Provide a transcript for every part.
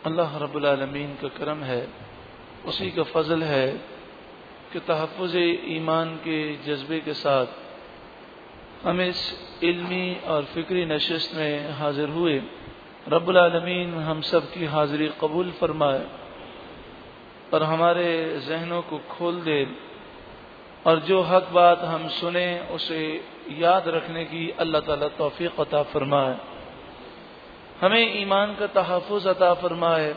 अल्लाह रबालमीन का करम है उसी का फजल है कि तहफ़ ईमान के जज्बे के साथ हम इस इल्मी और फ़िक्री नशस्त में हाजिर हुए रबालमीन हम सब की हाजिरी कबूल फरमाए और हमारे जहनों को खोल दे और जो हक बात हम सुने उसे याद रखने की अल्लाह ताला तौफीक अता फरमाए। हमें ईमान का तहफ़ अता फरमाए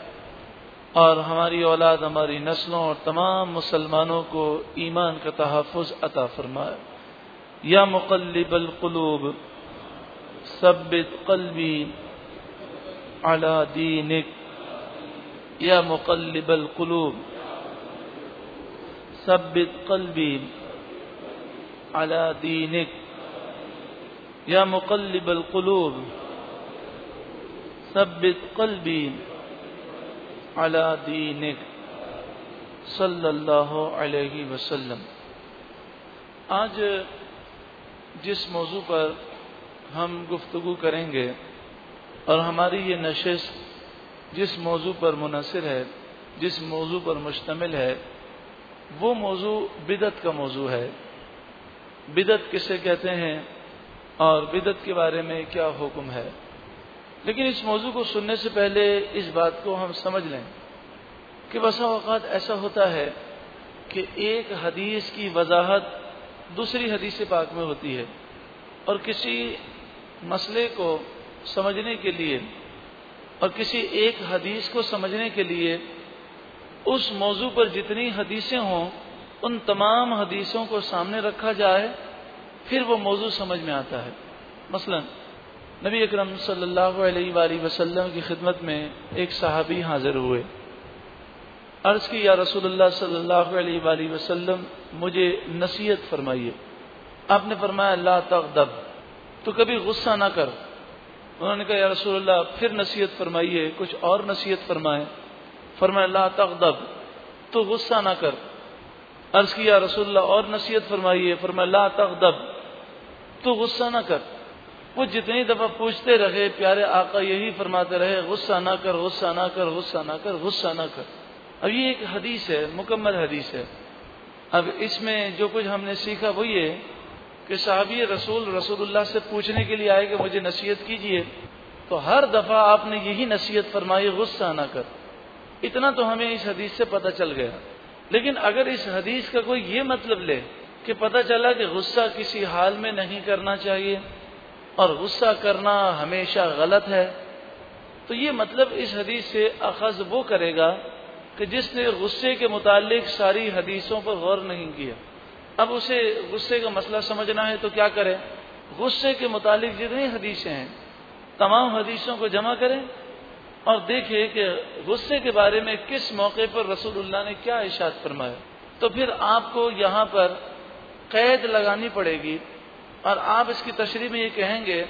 और हमारी औलाद, हमारी नस्लों और तमाम मुसलमानों को ईमान का तहफ़ अता फरमाए। या मुकल्लिब अलकलूब सबित कलबी अला दीनिक। या मुकल्लिब अलकलूब सबित कलबी अला दीनिक। या मुकल्लिब अलकलूब सबबित कल्बी अला दीनिक सल्लल्लाहु अलैहि वसल्लम। आज जिस मौजू पर हम गुफ्तु करेंगे और हमारी ये नशस्त जिस मौजू पर मुनसर है, जिस मौजू पर मुश्तमिल है, वो मौजू बिदत का मौजू है। बिदत किसे कहते हैं? और बिदत के बारे में क्या हुक्म है। लेकिन इस मौजू को सुनने से पहले इस बात को हम समझ लें कि बसा अवत ऐसा होता है कि एक हदीस की वजाहत दूसरी हदीस पाक में होती है और किसी मसले को समझने के लिए और किसी एक हदीस को समझने के लिए उस मौजू पर जितनी हदीसें हों, उन तमाम हदीसों को सामने रखा जाए फिर वो मौजू समझ में आता है। मसला नबी अक्रम सल्लल्लाहु अलैहि की खिदमत में एक सहाबी हाजिर हुए। अर्ज़ की, या रसूलुल्लाह सल्लल्लाहु अलैहि मुझे नसीहत फरमाइए। आपने फरमाया, ला तक दब तो कभी गुस्सा ना कर। उन्होंने कहा, या रसूलुल्लाह, फिर नसीहत फरमाइए, कुछ और नसीहत फरमाए। फरमाया, ला दब तो गुस्सा ना कर। अर्ज़ की, या रसूलुल्लाह, और नसीहत फरमाइए। फरमाया, ला दब तो गुस्सा ना कर। वो जितनी दफ़ा पूछते रहे, प्यारे आका यही फरमाते रहे, गुस्सा ना कर, गुस्सा ना कर, गुस्सा ना कर, गुस्सा ना कर। अब ये एक हदीस है, मुकम्मल हदीस है। अब इसमें जो कुछ हमने सीखा वो ये कि साहबी रसूल रसूलुल्लाह से पूछने के लिए आए कि मुझे नसीहत कीजिए तो हर दफ़ा आपने यही नसीहत फरमाई, गुस्सा ना कर। इतना तो हमें इस हदीस से पता चल गया। लेकिन अगर इस हदीस का कोई ये मतलब ले कि पता चला कि गुस्सा किसी हाल में नहीं करना चाहिए और गुस्सा करना हमेशा गलत है। तो ये मतलब इस हदीस से अखज वो करेगा कि जिसने गुस्से के मुतालिक सारी हदीसों पर गौर नहीं किया। अब उसे गुस्से का मसला समझना है तो क्या करें? गुस्से के मुतालिक जितनी हदीसें हैं, तमाम हदीसों को जमा करें और देखें कि गुस्से के बारे में किस मौके पर रसूलुल्लाह ने क्या इशाद फरमाया। तो फिर आपको यहाँ पर कैद लगानी पड़ेगी। और आप इसकी तशरी में ये कहेंगे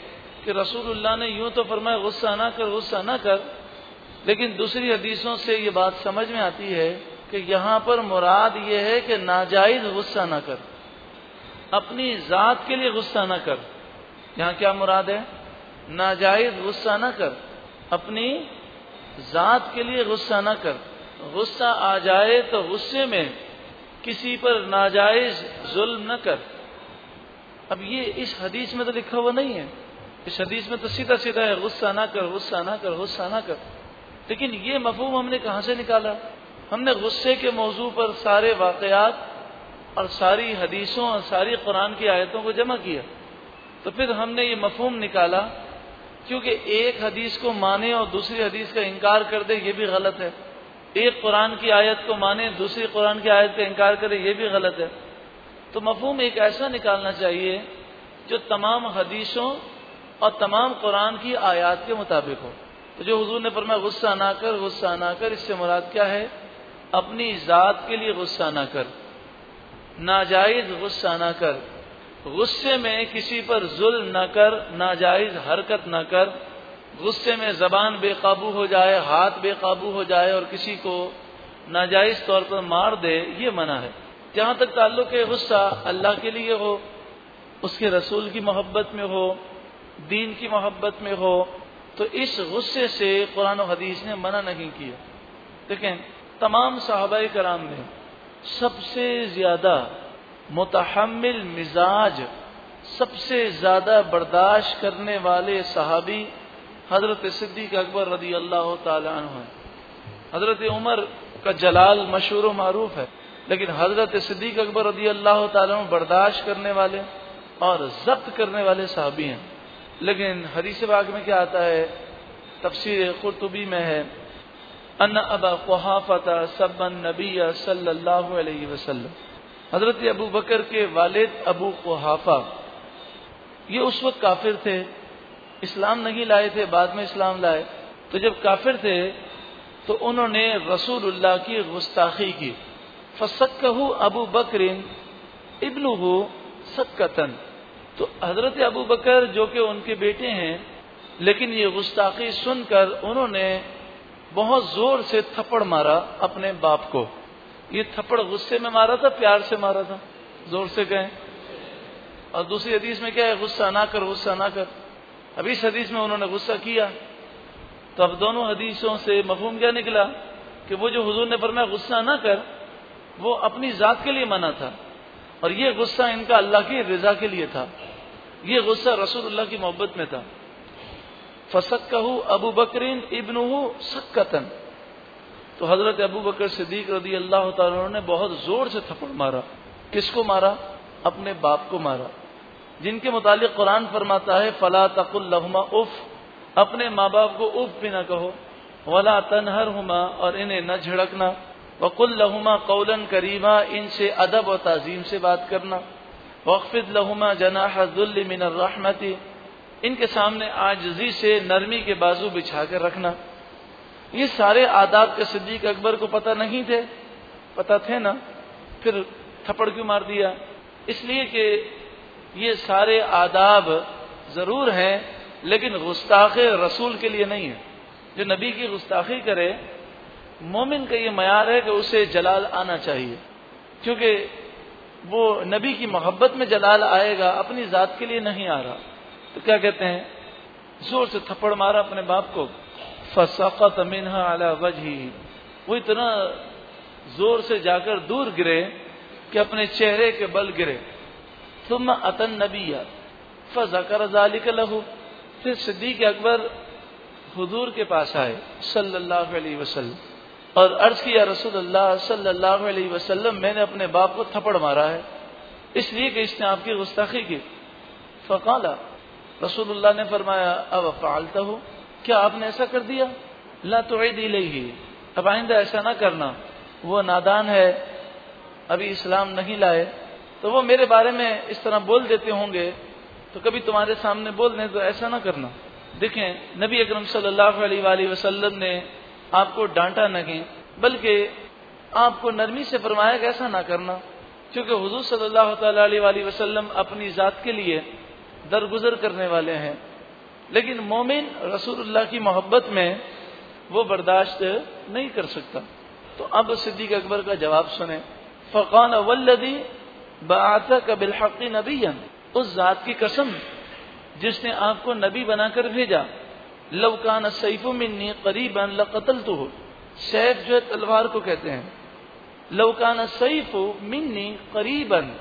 कि रसूलुल्लाह ने यूँ तो फरमाया, गुस्सा ना कर, गुस्सा ना कर। लेकिन दूसरी हदीसों से ये बात समझ में आती है कि यहाँ पर मुराद ये है कि नाजायज गुस्सा ना कर। अपनी जात के लिए गुस्सा ना कर। यहाँ क्या मुराद है? नाजायज गुस्सा ना कर। अपनी जात के लिए गुस्सा ना कर। गुस्सा आ जाए तो गुस्से में किसी पर नाजायज जुल्म न कर। अब ये इस हदीस में तो लिखा हुआ नहीं है। इस हदीस में तो सीधा सीधा है, गुस्सा ना कर, गुस्सा ना कर, गुस्सा ना कर। लेकिन ये मफहूम हमने कहाँ से निकाला? हमने गुस्से के मौजू पर सारे वाकयात और सारी हदीसों और सारी कुरान की आयतों को जमा किया। तो फिर हमने ये मफहूम निकाला, क्योंकि एक हदीस को माने और दूसरी हदीस का इनकार कर दे, ये भी गलत है। एक कुरान की आयत को माने, दूसरी कुरान की आयत का इनकार करे, ये भी गलत है। तो मफहूम एक ऐसा निकालना चाहिए जो तमाम हदीसों और तमाम कुरान की आयत के मुताबिक हो। तो जो हजूर ने फरमाया, गुस्सा ना कर, गुस्सा ना कर, इससे मुराद क्या है? अपनी ज़ात के लिए गुस्सा ना कर। नाजायज गुस्सा ना कर। गुस्से में किसी पर जुल्म न कर, नाजायज हरकत न कर। गुस्से में जबान बेकाबू हो जाए, हाथ बेकाबू हो जाए और किसी को नाजायज तौर पर मार दे, ये मना है। जहाँ तक ताल्लुक है, गुस्सा अल्लाह के लिए हो, उसके रसूल की मोहब्बत में हो, दीन की मोहब्बत में हो तो इस गुस्से से कुरान हदीस ने मना नहीं किया। देखें तमाम साहबा कराम में सबसे ज़्यादा मुतहमिल मिजाज, सबसे ज़्यादा बर्दाश्त करने वाले सहाबी हज़रत सिद्दीक अकबर रदी अल्लाह तु हज़रत उमर का जलाल मशहूर मरूफ है, लेकिन हज़रत सिद्दीक अकबर रदी अल्लाह तु बर्दाश्त करने वाले और जब्त करने वाले सहाबी हैं। लेकिन हदीस बाग में क्या आता है, तफसीर कुरतुबी में है अन अबा कुहाफत सबन नबी सल्लल्लाहु हज़रत अबू बकर के वालिद अबू कुहाफा, ये उस वक्त काफिर थे इस्लाम नहीं लाए थे, बाद में इस्लाम लाए। तो जब काफिर थे तो उन्होंने रसूलुल्लाह की गुस्ताखी की। फसक्कहू अबू बकरिन इब्नू सक्कतन तो हज़रत अबू बकर जो कि उनके बेटे हैं, लेकिन ये गुस्ताखी सुनकर उन्होंने बहुत ज़ोर से थप्पड़ मारा अपने बाप को। ये थप्पड़ गुस्से में मारा था, प्यार से मारा था? ज़ोर से कहें। और दूसरी हदीस में क्या है? गुस्सा ना कर, गुस्सा ना कर। अब इस हदीस में उन्होंने गुस्सा किया। तो अब दोनों हदीसों से मफहूम क्या निकला? कि वो जो हुजूर ने फरमाया, गुस्सा ना कर, वो अपनी जात के लिए मना था। और ये गुस्सा इनका अल्लाह की रजा के लिए था। ये गुस्सा रसूलुल्लाह की मोहब्बत में था। फसक अबू बकरीन इब्न सक्कतन। तो हज़रत अबू बकर सिद्दीक रदी अल्लाह ने बहुत ज़ोर से थप्पड़ मारा। किसको मारा? अपने बाप को मारा। जिनके मुतालिक कुरान फरमाता है, फला तकुल्लहुमा उफ। अपने माँ बाप को उफ भी ना कहो। वला तनहर हुमा, और इन्हें न झड़कना। वकुल लहुमा कौलन करीमा, इनसे अदब और तज़ीम से बात करना। वक़फ़िद लहुमा जनाजुल्ल मिन रहमती, इनके सामने आजजी से नरमी के बाजू बिछा कर रखना। ये सारे आदाब के सिद्दीक अकबर को पता नहीं थे। पता थे ना? फिर थप्पड़ क्यों मार दिया? इसलिए कि ये सारे आदाब ज़रूर हैं, लेकिन गुस्ताख रसूल के लिए नहीं है। जो नबी की गुस्ताखी करे, मोमिन का ये मैार है कि उसे जलाल आना चाहिए। क्योंकि वो नबी की मोहब्बत में जलाल आएगा, अपनी जात के लिए नहीं आ रहा। तो क्या कहते हैं? ज़ोर से थप्पड़ मारा अपने बाप को। फसकत मिनहा अला वजही। वो इतना ज़ोर से जाकर दूर गिरे कि अपने चेहरे के बल गिरे। तुम अतन नबिया फजकर जालिक लहू फिर सिद्दीक अकबर हुजूर के पास आए सल्लल्लाहु अलैहि वसल्लम और अर्ज़ किया रसूल अल्लाह सल्लल्लाहु अलैहि वसल्लम मैंने अपने बाप को थप्पड़ मारा है इसलिए कि इसने आपकी गुस्ताखी की फ़काला रसूलुल्लाह ने फरमाया अब फालता हो क्या आपने ऐसा कर दिया ला तो दी ही अब आइंदा ऐसा ना करना वो नादान है अभी इस्लाम नहीं लाए तो वो मेरे बारे में इस तरह बोल देते होंगे तो कभी तुम्हारे सामने बोल दें तो ऐसा ना करना। देखें, नबी अकरम सल्लल्लाहु अलैहि वसल्लम ने आपको डांटा नहीं बल्कि आपको नरमी से फरमाया कि ऐसा ना करना। क्योंकि हुजूर सल्लल्लाहु अलैहि वसल्लम अपनी जात के लिए दरगुजर करने वाले हैं। लेकिन मोमिन रसूलुल्लाह की मोहब्बत में वो बर्दाश्त नहीं कर सकता। तो अब सिद्दीक अकबर का जवाब सुने। फ़कान वल्लदी बाता कबिल हक़ी नबीन उस जात की कसम जिसने आपको नबी बनाकर भेजा। लवकान सईफ़ मिन्नी करीबन लकतल तो हो सैफ जो है तलवार को कहते हैं। लवकान सईफ मिन्नी करीबन।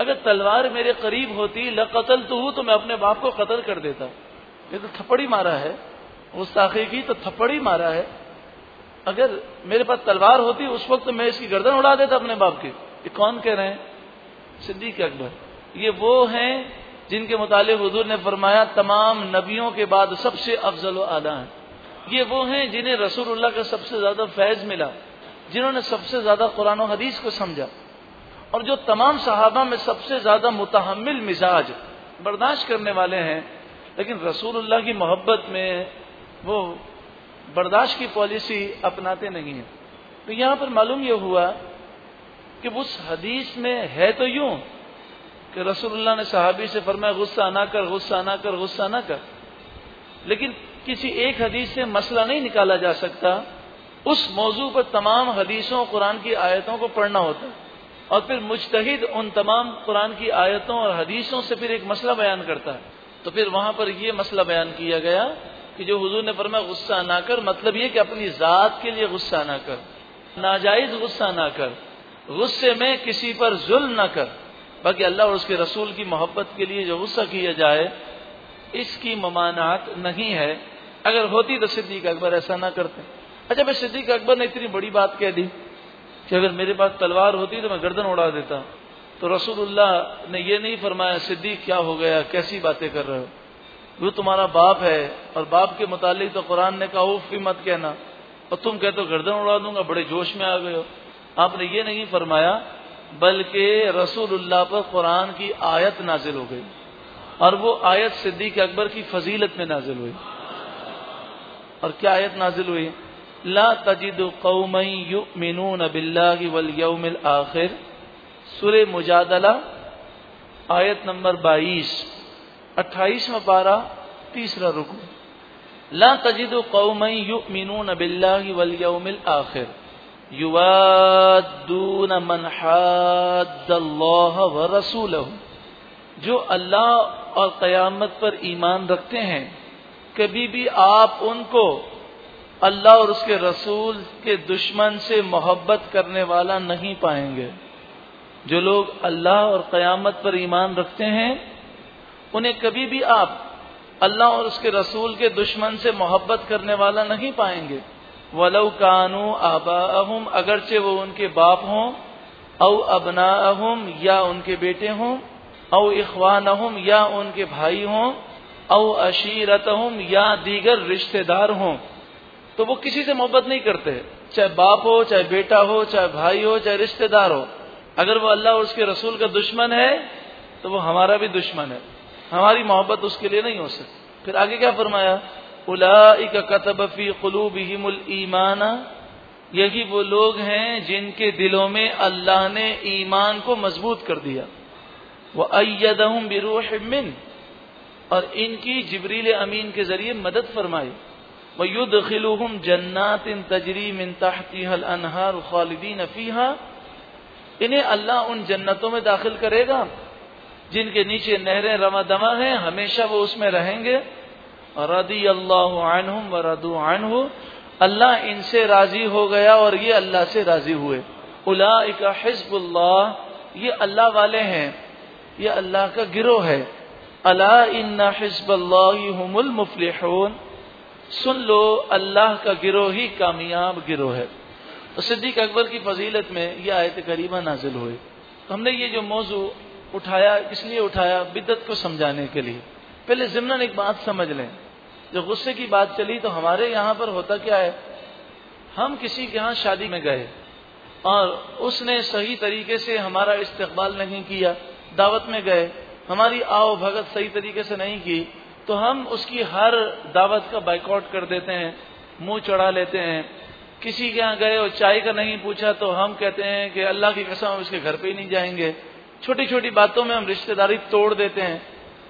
अगर तलवार मेरे करीब होती लकतल तो हूँ तो मैं अपने बाप को कत्ल कर देता। ये तो थप्पड़ी मारा है। उस गुस्ताखी की तो थप्पड़ी मारा है। अगर मेरे पास तलवार होती, उस वक्त मैं इसकी गर्दन उड़ा देता अपने बाप की। ये कौन कह रहे हैं? सिद्दीक अकबर। ये वो हैं जिनके मुतालिक हजूर ने फरमाया, तमाम नबियों के बाद सबसे अफजल आला है। ये वो हैं जिन्हें रसूलुल्लाह का सबसे ज़्यादा फैज मिला, जिन्होंने सबसे ज़्यादा कुरान हदीस को समझा। और जो तमाम सहाबा में सबसे ज़्यादा मुतहमिल मिजाज बर्दाश्त करने वाले हैं, लेकिन रसूलुल्लाह की मोहब्बत में वो बर्दाश्त की पॉलिसी अपनाते नहीं है। तो यहाँ पर मालूम यह हुआ कि उस हदीस में है तो यूँ कि रसूलुल्लाह ने सहाबी से फरमाया, गुस्सा ना कर, गुस्सा ना कर, गुस्सा ना कर। लेकिन किसी एक हदीस से मसला नहीं निकाला जा सकता। उस मौजू पर तमाम हदीसों, कुरान की आयतों को पढ़ना होता। है और फिर मुजतहिद उन तमाम कुरान की आयतों और हदीसों से फिर एक मसला बयान करता है। तो फिर वहाँ पर यह मसला बयान किया गया कि जो हुजूर ने फरमाया, गुस्सा ना कर मतलब ये कि अपनी जात के लिए गुस्सा ना कर, नाजायज गुस्सा ना कर। गुस्से में किसी पर जुल्म ना कर बाकी अल्लाह और उसके रसूल की मोहब्बत के लिए जो गुस्सा किया जाए, इसकी ममानात नहीं है। अगर होती तो सिद्दीक अकबर ऐसा ना करते। अच्छा भाई, सिद्दीक अकबर ने इतनी बड़ी बात कह दी कि अगर मेरे पास तलवार होती तो मैं गर्दन उड़ा देता। तो रसूलुल्लाह ने यह नहीं फरमाया, सिद्दीक, क्या हो गया? कैसी बातें कर रहे हो? वो तुम्हारा बाप है और बाप के मुतालिक तो कुरान ने कहा, उफ भी मत कहना। और तुम कहते हो गर्दन उड़ा दूँगा, बड़े जोश में आ गए हो। आपने ये नहीं फरमाया, बल्कि रसूलुल्लाह पर कुरान की आयत नाजिल हो गई। और वो आयत सिद्दीक अकबर की फजीलत में नाजिल हुई। और क्या आयत नाजिल हुई? ला तजिद कौमई यु युमिनून बिल्लाहि वल यौमिल आखिर। सुर मुजादला, आयत नंबर 22 अट्ठाईसवा पारा, तीसरा रुकू। ला तजिद कौमई यु युमिनून बिल्लाहि वल यौमिल आखिर। युवादून मन व रसूलहु। जो अल्लाह और क़यामत पर ईमान रखते हैं, कभी भी आप उनको अल्लाह और उसके रसूल के दुश्मन से मोहब्बत करने वाला नहीं पाएँगे। जो लोग अल्लाह और क़यामत पर ईमान रखते हैं, उन्हें कभी भी आप अल्लाह और उसके रसूल के दुश्मन से मोहब्बत करने वाला नहीं पाएँगे। वलव कानू आबा अहम अगरचे वो उनके बाप हों, औ अबना अहम या उनके बेटे हों, औ इखवान अहम या उनके भाई हों, औ अशीरत या दीगर रिश्तेदार हों। तो वो किसी से मोहब्बत नहीं करते, चाहे बाप हो, चाहे बेटा हो, चाहे भाई हो, चाहे रिश्तेदार हो। अगर वो अल्लाह उसके रसूल का दुश्मन है तो वो हमारा भी दुश्मन है। हमारी मोहब्बत उसके लिए नहीं हो सकती। फिर आगे क्या फरमाया? उलाइक कतबफी कलूबहिमुल ईमाना यही वो लोग हैं जिनके दिलों में अल्लाह ने ईमान को मज़बूत कर दिया। वह अयदहम बिरूह मिन। और इनकी जबरील अमीन के ज़रिए मदद फरमाई। वयुदखिलुहुम जन्नात तजरी मिन तहतिहल अनहार खालिदीन फीहा। इन्हें अल्लाह उन जन्नतों में दाखिल करेगा, जिनके नीचे नहरें रमा दमा हैं, हमेशा वो उसमें रहेंगे। रदी अल्लाह व रदू अनहु, अल्लाह इनसे राज़ी हो गया और ये अल्लाह से राज़ी हुए। उला हिजबुल्लाह, ये अल्लाह वाले हैं, ये अल्लाह का गिरोह है। अला इन्ना हिजबुल मुफलिहून, सुन लो, अल्लाह का गिरोह ही कामयाब गिरोह है। तो सिद्दीक अकबर की फजीलत में यह आयत करीबा नाजिल हुई। तो हमने ये जो मौजू उठाया इसलिए उठाया? बिदत को समझाने के लिए। पहले जिमन एक बात समझ लें। जो गुस्से की बात चली तो हमारे यहाँ पर होता क्या है? हम किसी के यहाँ शादी में गए और उसने सही तरीके से हमारा इस्तेकबाल नहीं किया, दावत में गए। हमारी आओ भगत सही तरीके से नहीं की तो हम उसकी हर दावत का बाइकआउट कर देते हैं, मुँह चढ़ा लेते हैं। किसी के यहाँ गए और चाय का नहीं पूछा तो हम कहते हैं कि अल्लाह की कसम, हम उसके घर पे ही नहीं जाएँगे। छोटी छोटी बातों में हम रिश्तेदारी तोड़ देते हैं।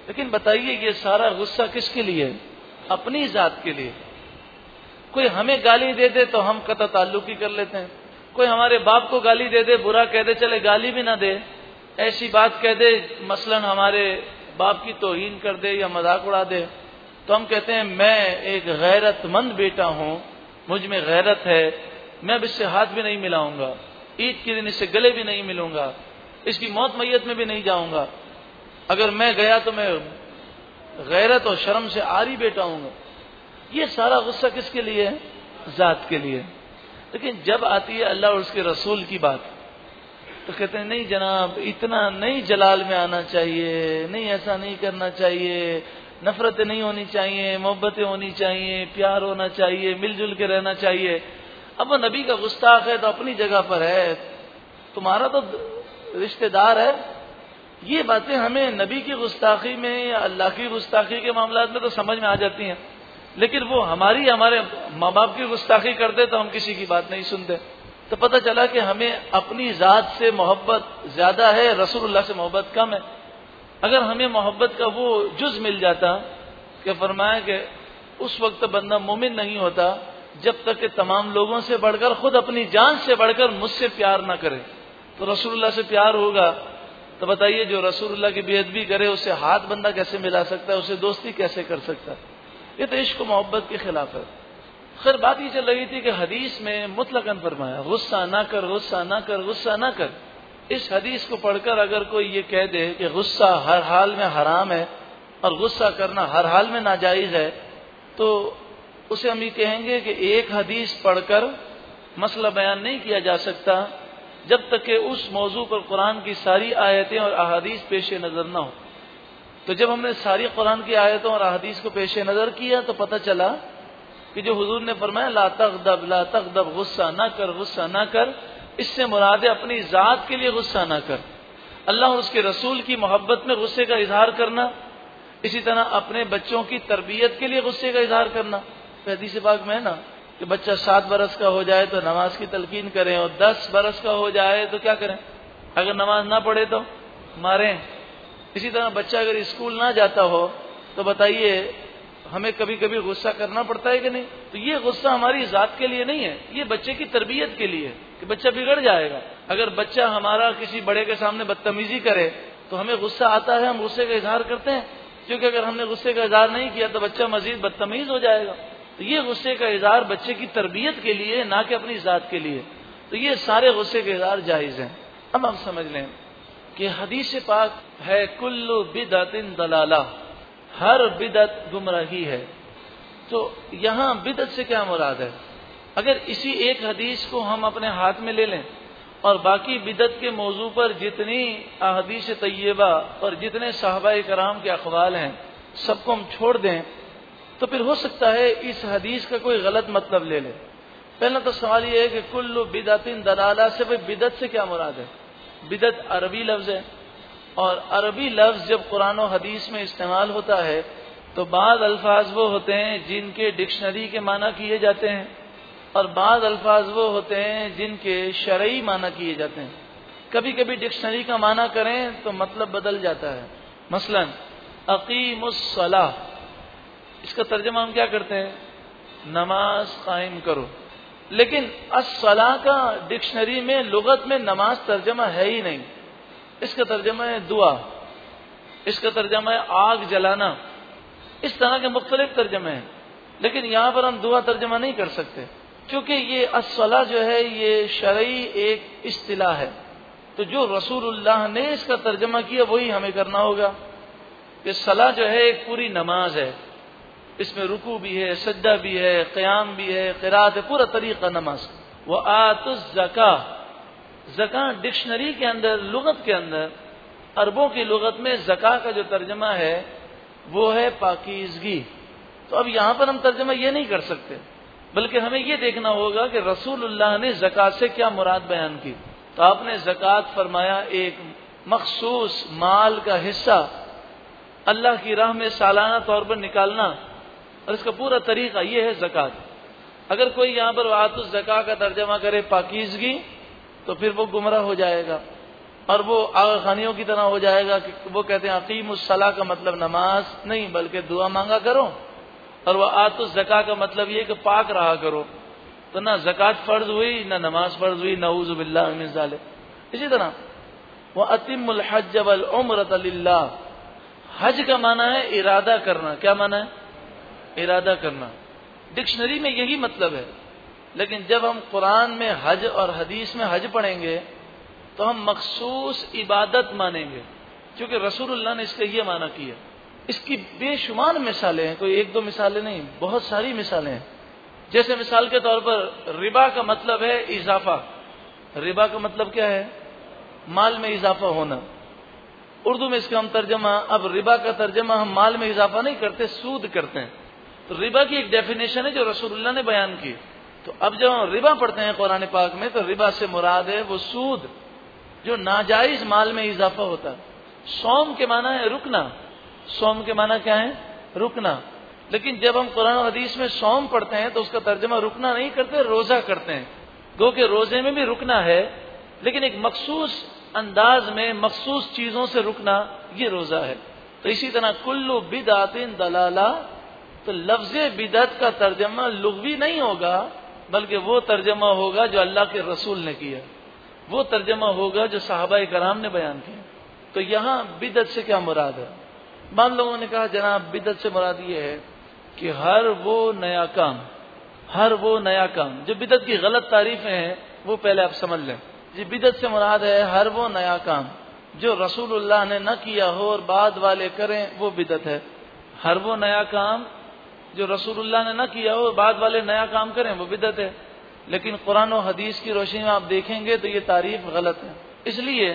लेकिन बताइए, ये सारा गुस्सा किसके लिए अपनी जात के लिए। कोई हमें गाली दे दे तो हम कत ताल्लुकी कर लेते हैं। कोई हमारे बाप को गाली दे दे, बुरा कह दे, चले गाली भी ना दे। ऐसी बात कह दे, मसलन हमारे बाप की तोहीन कर दे या मज़ाक उड़ा दे। तो हम कहते हैं, मैं एक गैरतमंद बेटा हूँ, मुझमें गैरत है, मैं अब इससे हाथ भी नहीं मिलाऊँगा ईद के दिन इससे गले भी नहीं मिलूँगा, इसकी मौत मैयत में भी नहीं जाऊँगा। अगर मैं गया तो मैं गैरत और शर्म से आरी बेटा हूँगा ये सारा गुस्सा किसके लिए है? जात के लिए। लेकिन जब आती है अल्लाह और उसके रसूल की बात तो कहते हैं, नहीं जनाब, इतना नहीं जलाल में आना चाहिए, नहीं ऐसा नहीं करना चाहिए, नफरतें नहीं होनी चाहिए, मोहब्बतें होनी चाहिए, प्यार होना चाहिए, मिलजुल के रहना चाहिए। अब वो नबी का गुस्ताख है तो अपनी जगह पर है। तुम्हारा तो रिश्तेदार है ये बातें हमें नबी की गुस्ताखी में या अल्लाह की गुस्ताखी के मामला में तो समझ में आ जाती हैं। लेकिन वो हमारी हमारे माँ बाप की गुस्ताखी कर दे तो हम किसी की बात नहीं सुनते। तो पता चला कि हमें अपनी ज़ात से मोहब्बत ज़्यादा है, रसूलुल्लाह से मोहब्बत कम है। अगर हमें मोहब्बत का वो जुज मिल जाता कि फरमाया कि उस वक्त बंदा मोमिन नहीं होता, जब तक कि तमाम लोगों से बढ़कर, खुद अपनी जान से बढ़कर मुझसे प्यार ना करे। तो रसूलुल्लाह से प्यार होगा तो बताइए, जो रसूलुल्लाह की बेअदबी करे, उसे हाथ बंदा कैसे मिला सकता है? उसे दोस्ती कैसे कर सकता है? ये तो इश्क मोहब्बत के खिलाफ है। खैर, बात ये चल रही थी कि हदीस में मुतलकन फरमाया, गुस्सा ना कर, गुस्सा ना कर, गुस्सा ना कर। इस हदीस को पढ़कर अगर कोई ये कह दे कि गुस्सा हर हाल में हराम है और गुस्सा करना हर हाल में नाजायज है तो उसे हम ये कहेंगे कि एक हदीस पढ़कर मसला बयान नहीं किया जा सकता। जब तक कि उस मौजू पर कुरान की सारी आयतें और अहादीस पेश नज़र ना हो। तो जब हमने सारी कुरान की आयतों और अहदीस को पेश नज़र किया तो पता चला कि जो हुजूर ने फरमाया, ला तकदब ला तकदब गुस्सा ना कर, गुस्सा ना कर। इससे मुराद अपनी ज़ात के लिए गुस्सा ना कर। अल्लाह और उसके रसूल की मोहब्बत में गुस्से का इजहार करना। इसी तरह अपने बच्चों की तरबियत के लिए गुस्से का इजहार करना। हदीस पाक में है ना कि बच्चा सात बरस का हो जाए तो नमाज़ की तलकीन करें और दस बरस का हो जाए तो क्या करें? अगर नमाज़ ना पढ़े तो मारें। इसी तरह बच्चा अगर स्कूल ना जाता हो तो बताइए, हमें कभी कभी गुस्सा करना पड़ता है कि नहीं? तो ये गुस्सा हमारी जात के लिए नहीं है, ये बच्चे की तरबियत के लिए कि बच्चा बिगड़ जाएगा। अगर बच्चा हमारा किसी बड़े के सामने बदतमीजी करे तो हमें गुस्सा आता है, हम गुस्से का इजहार करते हैं। क्योंकि अगर हमने गुस्से का इजहार नहीं किया तो बच्चा मजीद बदतमीज हो जाएगा। तो ये गुस्से का इजहार बच्चे की तरबियत के लिए, ना कि अपनी जात के लिए। तो ये सारे गुस्से के इजहार जायज़ हैं। अब हम समझ लें कि हदीस पाक है, कुल्लु बिदतिन दलाला। हर बिदत गुमराही है। तो यहाँ बिदत से क्या मुराद है? अगर इसी एक हदीस को हम अपने हाथ में ले लें, और बाकी बिदत के मौजू पर जितनी अहदीस तय्यबा और जितने साहबा कराम के अखबाल हैं, सबको हम छोड़ दें तो फिर हो सकता है इस हदीस का कोई गलत मतलब ले ले। पहला तो सवाल यह है कि कुल्लु बिदतिन दलाला से भाई बिदत से क्या मुराद है? बिदत अरबी लफ्ज है। और अरबी लफ्ज जब कुरान हदीस में इस्तेमाल होता है तो बाद अल्फाज वो होते हैं जिनके डिक्शनरी के माना किए जाते हैं और बाद अल्फाज वो होते हैं जिनके शरई माना किए जाते हैं। कभी कभी डिक्शनरी का माना करें तो मतलब बदल जाता है। मसलन अकीमुसलाह इसका तर्जमा हम क्या करते हैं? नमाज़ कायम करो। लेकिन असलाह का डिक्शनरी में, लुगत में नमाज़ तर्जमा है ही नहीं। इसका तर्जमा है दुआ। इसका तर्जमा है आग जलाना। इस तरह के मुख्तलिफ़ तर्जमे हैं। लेकिन यहाँ पर हम दुआ तर्जमा नहीं कर सकते। क्योंकि ये असला जो है, ये शरई एक इस्तिला है। तो जो रसूलुल्लाह ने इसका तर्जमा किया, वही हमें करना होगा। कि सलाह जो है, एक पूरी नमाज़ है। इसमें रुकू भी है, सज्जा भी है, क्याम भी है, किरात है, पूरा तरीका नमाज़। वह आतुस जका जका डिक्शनरी के अंदर, लुगत के अंदर, अरबों की लुगत में जका का जो तर्जमा है, वो है पाकिजगी। तो अब यहाँ पर हम तर्जमा ये नहीं कर सकते, बल्कि हमें ये देखना होगा कि रसूलुल्लाह ने जक़ात से क्या मुराद बयान की। तो आपने जक़ात फरमाया, एक मखसूस माल का हिस्सा, अल्लाह की राह में सालाना तौर पर निकालना और इसका पूरा तरीका यह है जक़ात। अगर कोई यहाँ पर वातुस जका का तर्जमा करे पाकिजगी तो फिर वो गुमराह हो जाएगा। और वो आगा खानियों की तरह हो जाएगा कि वो कहते हैं अकीम सलाह का मतलब नमाज़ नहीं, बल्कि दुआ मांगा करो। और वह आतुस जका का मतलब ये कि पाक रहा करो। तो ना जक़ात फ़र्ज़ हुई, ना नमाज़ फ़र्ज़ हुई नऊज़बिल्लाजाले इसी तरह वह अतिमुल हज हज का माना है इरादा करना। क्या माना है? इरादा करना। डिक्शनरी में यही मतलब है। लेकिन जब हम कुरान में हज और हदीस में हज पढ़ेंगे तो हम मखसूस इबादत मानेंगे। क्योंकि रसूलुल्लाह ने इसका यह माना किया। इसकी बेशुमार मिसालें हैं, कोई एक दो मिसालें नहीं, बहुत सारी मिसालें हैं। जैसे मिसाल के तौर पर रिबा का मतलब है इजाफा। रिबा का मतलब क्या है? माल में इजाफा होना। उर्दू में इसका हम तर्जमा, अब रिबा का तर्जमा हम माल में इजाफा नहीं करते, सूद करते हैं। तो रिबा की एक डेफिनेशन है जो रसूलुल्लाह ने बयान की। तो अब जब हम रिबा पढ़ते हैं कुरान पाक में तो रिबा से मुराद है वो सूद, जो नाजायज माल में इजाफा होता है। सोम के माना है रुकना। सोम के माना क्या है? रुकना। लेकिन जब हम कुरान हदीस में सोम पढ़ते हैं तो उसका तर्जमा रुकना नहीं करते, रोजा करते हैं। गो के रोज़े में भी रुकना है, लेकिन एक मखसूस अंदाज में, मखसूस चीज़ों से रुकना, ये रोजा है। तो इसी तरह कुल्लू बिदातिन दलाला तो लफ्ज बिदत का तर्जमा लुगवी नहीं होगा, बल्कि वो तर्जमा होगा जो अल्लाह के रसूल ने किया। वो तर्जमा होगा जो साहबा कराम ने बयान किया। तो यहाँ बिदत से क्या मुराद है? मान लोगों ने कहा, जनाब बिदत से मुराद ये है कि हर वो नया काम, हर वो नया काम, जो बिदत की गलत तारीफें हैं, वो पहले आप समझ लें। जी बिदत से मुराद है हर वो नया काम, जो रसूलुल्लाह ने न किया हो और बाद वाले करें, वो बिदत है। हर वो नया काम जो रसूलुल्लाह ने ना किया हो बाद वाले नया काम करें, वो बिदत है। लेकिन कुरान और हदीस की रोशनी में आप देखेंगे तो ये तारीफ़ गलत है। इसलिए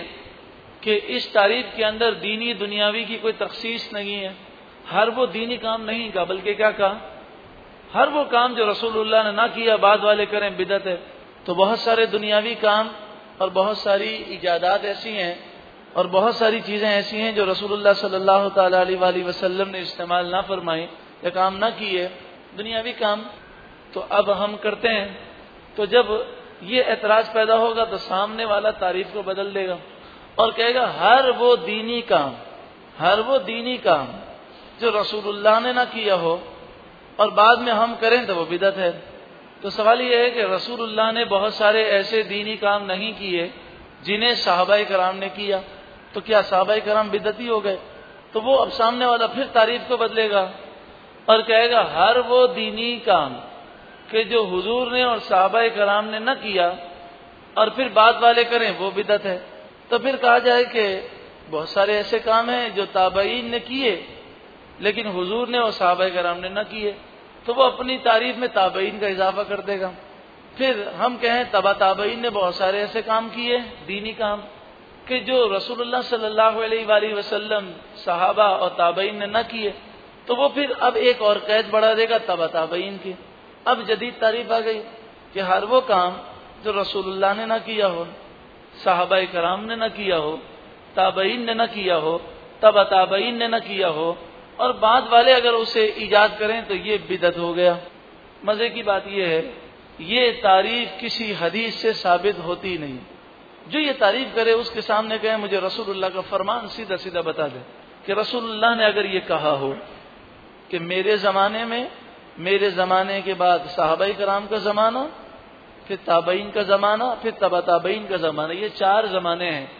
कि इस तारीफ़ के अंदर दीनी दुनियावी की कोई तखसीस नहीं है। हर वो दीनी काम नहीं का, बल्कि क्या कहा हर वो काम जो रसूलुल्लाह ने ना किया, बाद वाले करें, बिदत है। तो बहुत सारे दुनियावी काम और बहुत सारी इजादात ऐसी हैं और बहुत सारी चीज़ें ऐसी हैं जो रसूलुल्लाह सल्लल्लाहु अलैहि वसल्लम ने इस्तेमाल ना फरमाई। या काम ना किए दुनियावी काम। तो अब हम करते हैं। तो जब ये एतराज़ पैदा होगा तो सामने वाला तारीफ़ को बदल देगा और कहेगा, हर वो दीनी काम, हर वो दीनी काम जो रसूलुल्लाह ने ना किया हो और बाद में हम करें तो वो बिदत है। तो सवाल यह है कि रसूलुल्लाह ने बहुत सारे ऐसे दीनी काम नहीं किए जिन्हें साहबा कराम ने किया। तो क्या साहबा कराम बिदती हो गए? तो वो अब सामने वाला फिर तारीफ़ को बदलेगा। और कहेगा, हर वो दीनी काम कि जो हुजूर ने और साहबा कराम ने न किया और फिर बाद वाले करें, वो बिदत है। तो फिर कहा जाए कि बहुत सारे ऐसे काम हैं जो ताबईन ने किए, लेकिन हुजूर ने और साहबा कराम ने न किए। तो वो अपनी तारीफ़ में ताबईन का इजाफा कर देगा। फिर हम कहें, तबा ताबईन ने बहुत सारे ऐसे काम किए, दीनी काम, कि जो रसूलुल्लाह सल्लल्लाहु अलैहि साहबा और ताबईन ने न किए। तो वो फिर अब एक और कैद बढ़ा देगा, तबा ताबईन की अब जदीद तारीफ़ आ गई कि हर वो काम जो रसूलुल्लाह ने ना किया हो साहबा कराम ने ना किया हो, ताबईन ने ना किया हो, तब ताबईन ने ना किया हो, और बाद वाले अगर उसे ईजाद करें तो ये बिदत हो गया। मज़े की बात यह है, ये तारीफ़ किसी हदीस से साबित होती नहीं। जो ये तारीफ़ करे उसके सामने कहे, मुझे रसूलुल्लाह का फरमान सीधा सीधा बता दे कि रसूलुल्लाह ने अगर ये कहा हो कि मेरे जमाने में, मेरे जमाने के बाद साहबाई कराम का जमाना, फिर ताबईन का जमाना, फिर तबा ताबईन का जमाना, ये चार जमाने हैं।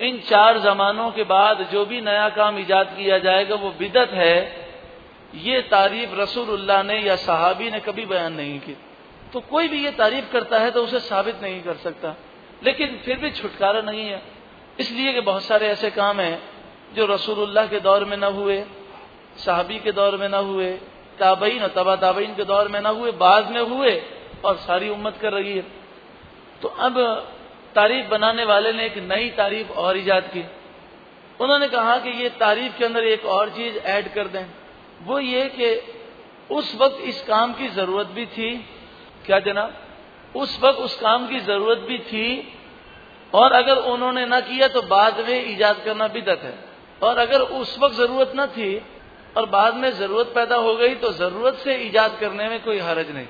इन चार जमानों के बाद जो भी नया काम ईजाद किया जाएगा, वो बिदत है। ये तारीफ़ रसूलुल्लाह ने या सहाबी ने कभी बयान नहीं की। तो कोई भी ये तारीफ़ करता है तो उसे साबित नहीं कर सकता। लेकिन फिर भी छुटकारा नहीं है। इसलिए कि बहुत सारे ऐसे काम हैं जो रसूलुल्लाह के दौर में न हुए। साहबी के दौर में न हुए, ताबईन और तबा ताबईन के दौर में न हुए, बाद में हुए और सारी उम्मत कर रही है। तो अब तारीफ़ बनाने वाले ने एक नई तारीफ़ और ईजाद की। उन्होंने कहा कि ये तारीफ़ के अंदर एक और चीज़ ऐड कर दें। वो ये कि उस वक्त इस काम की ज़रूरत भी थी, क्या जनाब? उस वक्त उस काम की ज़रूरत भी थी और अगर उन्होंने ना किया तो बाद में ईजाद करना बिदत है। और अगर उस वक्त ज़रूरत न थी और बाद में ज़रूरत पैदा हो गई तो ज़रूरत से ईजाद करने में कोई हरज नहीं।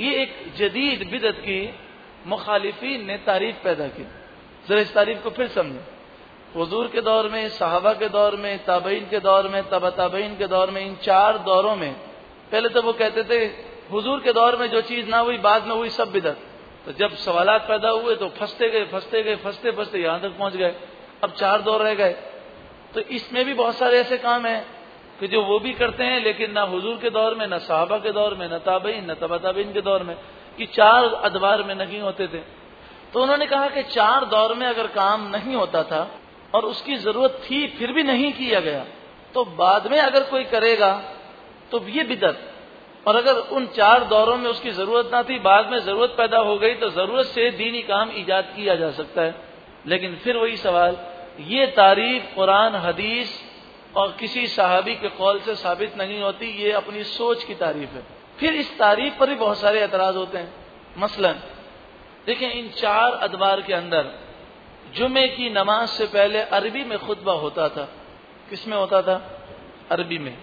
ये एक जदीद बिदत की मुखालिफी ने तारीफ़ पैदा की। जरा इस तारीफ़ को फिर समझे। हजूर के दौर में, साहबा के दौर में, ताबईन के दौर में, तबा ताबईन के दौर में, इन चार दौरों में, पहले तो वो कहते थे, हुजूर के दौर में जो चीज़ ना हुई, बाद में हुई सब बिदत। तो जब सवाल पैदा हुए तो फंसते गए फंसते गए, फंसते फंसते यहाँ तक पहुँच गए। अब चार दौर रह गए। तो इसमें भी बहुत सारे ऐसे काम हैं। कि जो वो भी करते हैं, लेकिन ना हुजूर के दौर में, ना साहबा के दौर में, न ताबईन, न तबा ताबीन के दौर में, कि चार अदबार में नहीं होते थे। तो उन्होंने कहा कि चार दौर में अगर काम नहीं होता था, और उसकी ज़रूरत थी, फिर भी नहीं किया गया तो बाद में अगर कोई करेगा तो ये बिदत। और अगर उन चार दौरों में उसकी ज़रूरत ना थी, बाद में ज़रूरत पैदा हो गई तो ज़रूरत से दीनी काम ईजाद किया जा सकता है। लेकिन फिर वही सवाल, ये तारीफ़ कुरान, हदीस और किसी साहबी के कौल से साबित नहीं होती, ये अपनी सोच की तारीफ़ है। फिर इस तारीफ़ पर भी बहुत सारे एतराज़ होते हैं। मसलन, देखें, इन चार अदबार के अंदर, जुमे की नमाज़ से पहले अरबी में खुतबा होता था। किसमें होता था? अरबी में।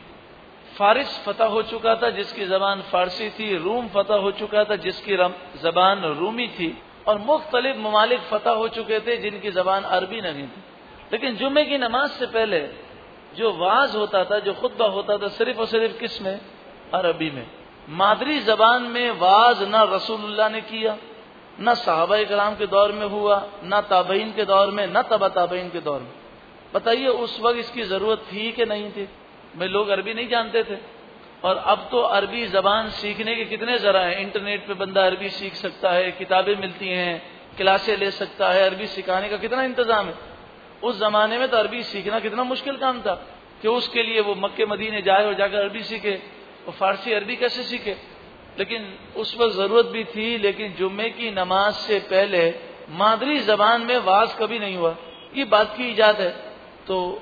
फारिस फतह हो चुका था, जिसकी जबान फारसी थी। रूम फतह हो चुका था, जिसकी जबान रूमी थी। और मुख्तलिफ़ ममालिक फतह हो चुके थे, जिनकी जबान अरबी नहीं थी। लेकिन जुमे की नमाज़ से पहले जो वाज होता था, जो खुतबा होता था, सिर्फ़ और सिर्फ़ किसमें? अरबी में। मादरी जबान में वाज न रसूलुल्लाह ने किया, न साहबा कराम के दौर में हुआ, न ताबईन के दौर में, न तबा ताबईन के दौर में। बताइए, उस वक्त इसकी ज़रूरत थी कि नहीं थी? भाई, लोग अरबी नहीं जानते थे। और अब तो अरबी जबान सीखने के कितने जरा हैं। इंटरनेट पे बंदा अरबी सीख सकता है, किताबें मिलती हैं, क्लासे ले सकता है, अरबी सिखाने का कितना इंतज़ाम है। उस जमाने में तो अरबी सीखना कितना मुश्किल काम था कि उसके लिए वो मक्के मदीने जाए और जाकर अरबी सीखे और फारसी अरबी कैसे सीखे। लेकिन उस वक्त ज़रूरत भी थी, लेकिन जुम्मे की नमाज़ से पहले मादरी जबान में वाज कभी नहीं हुआ। ये बात की ईजाद है। तो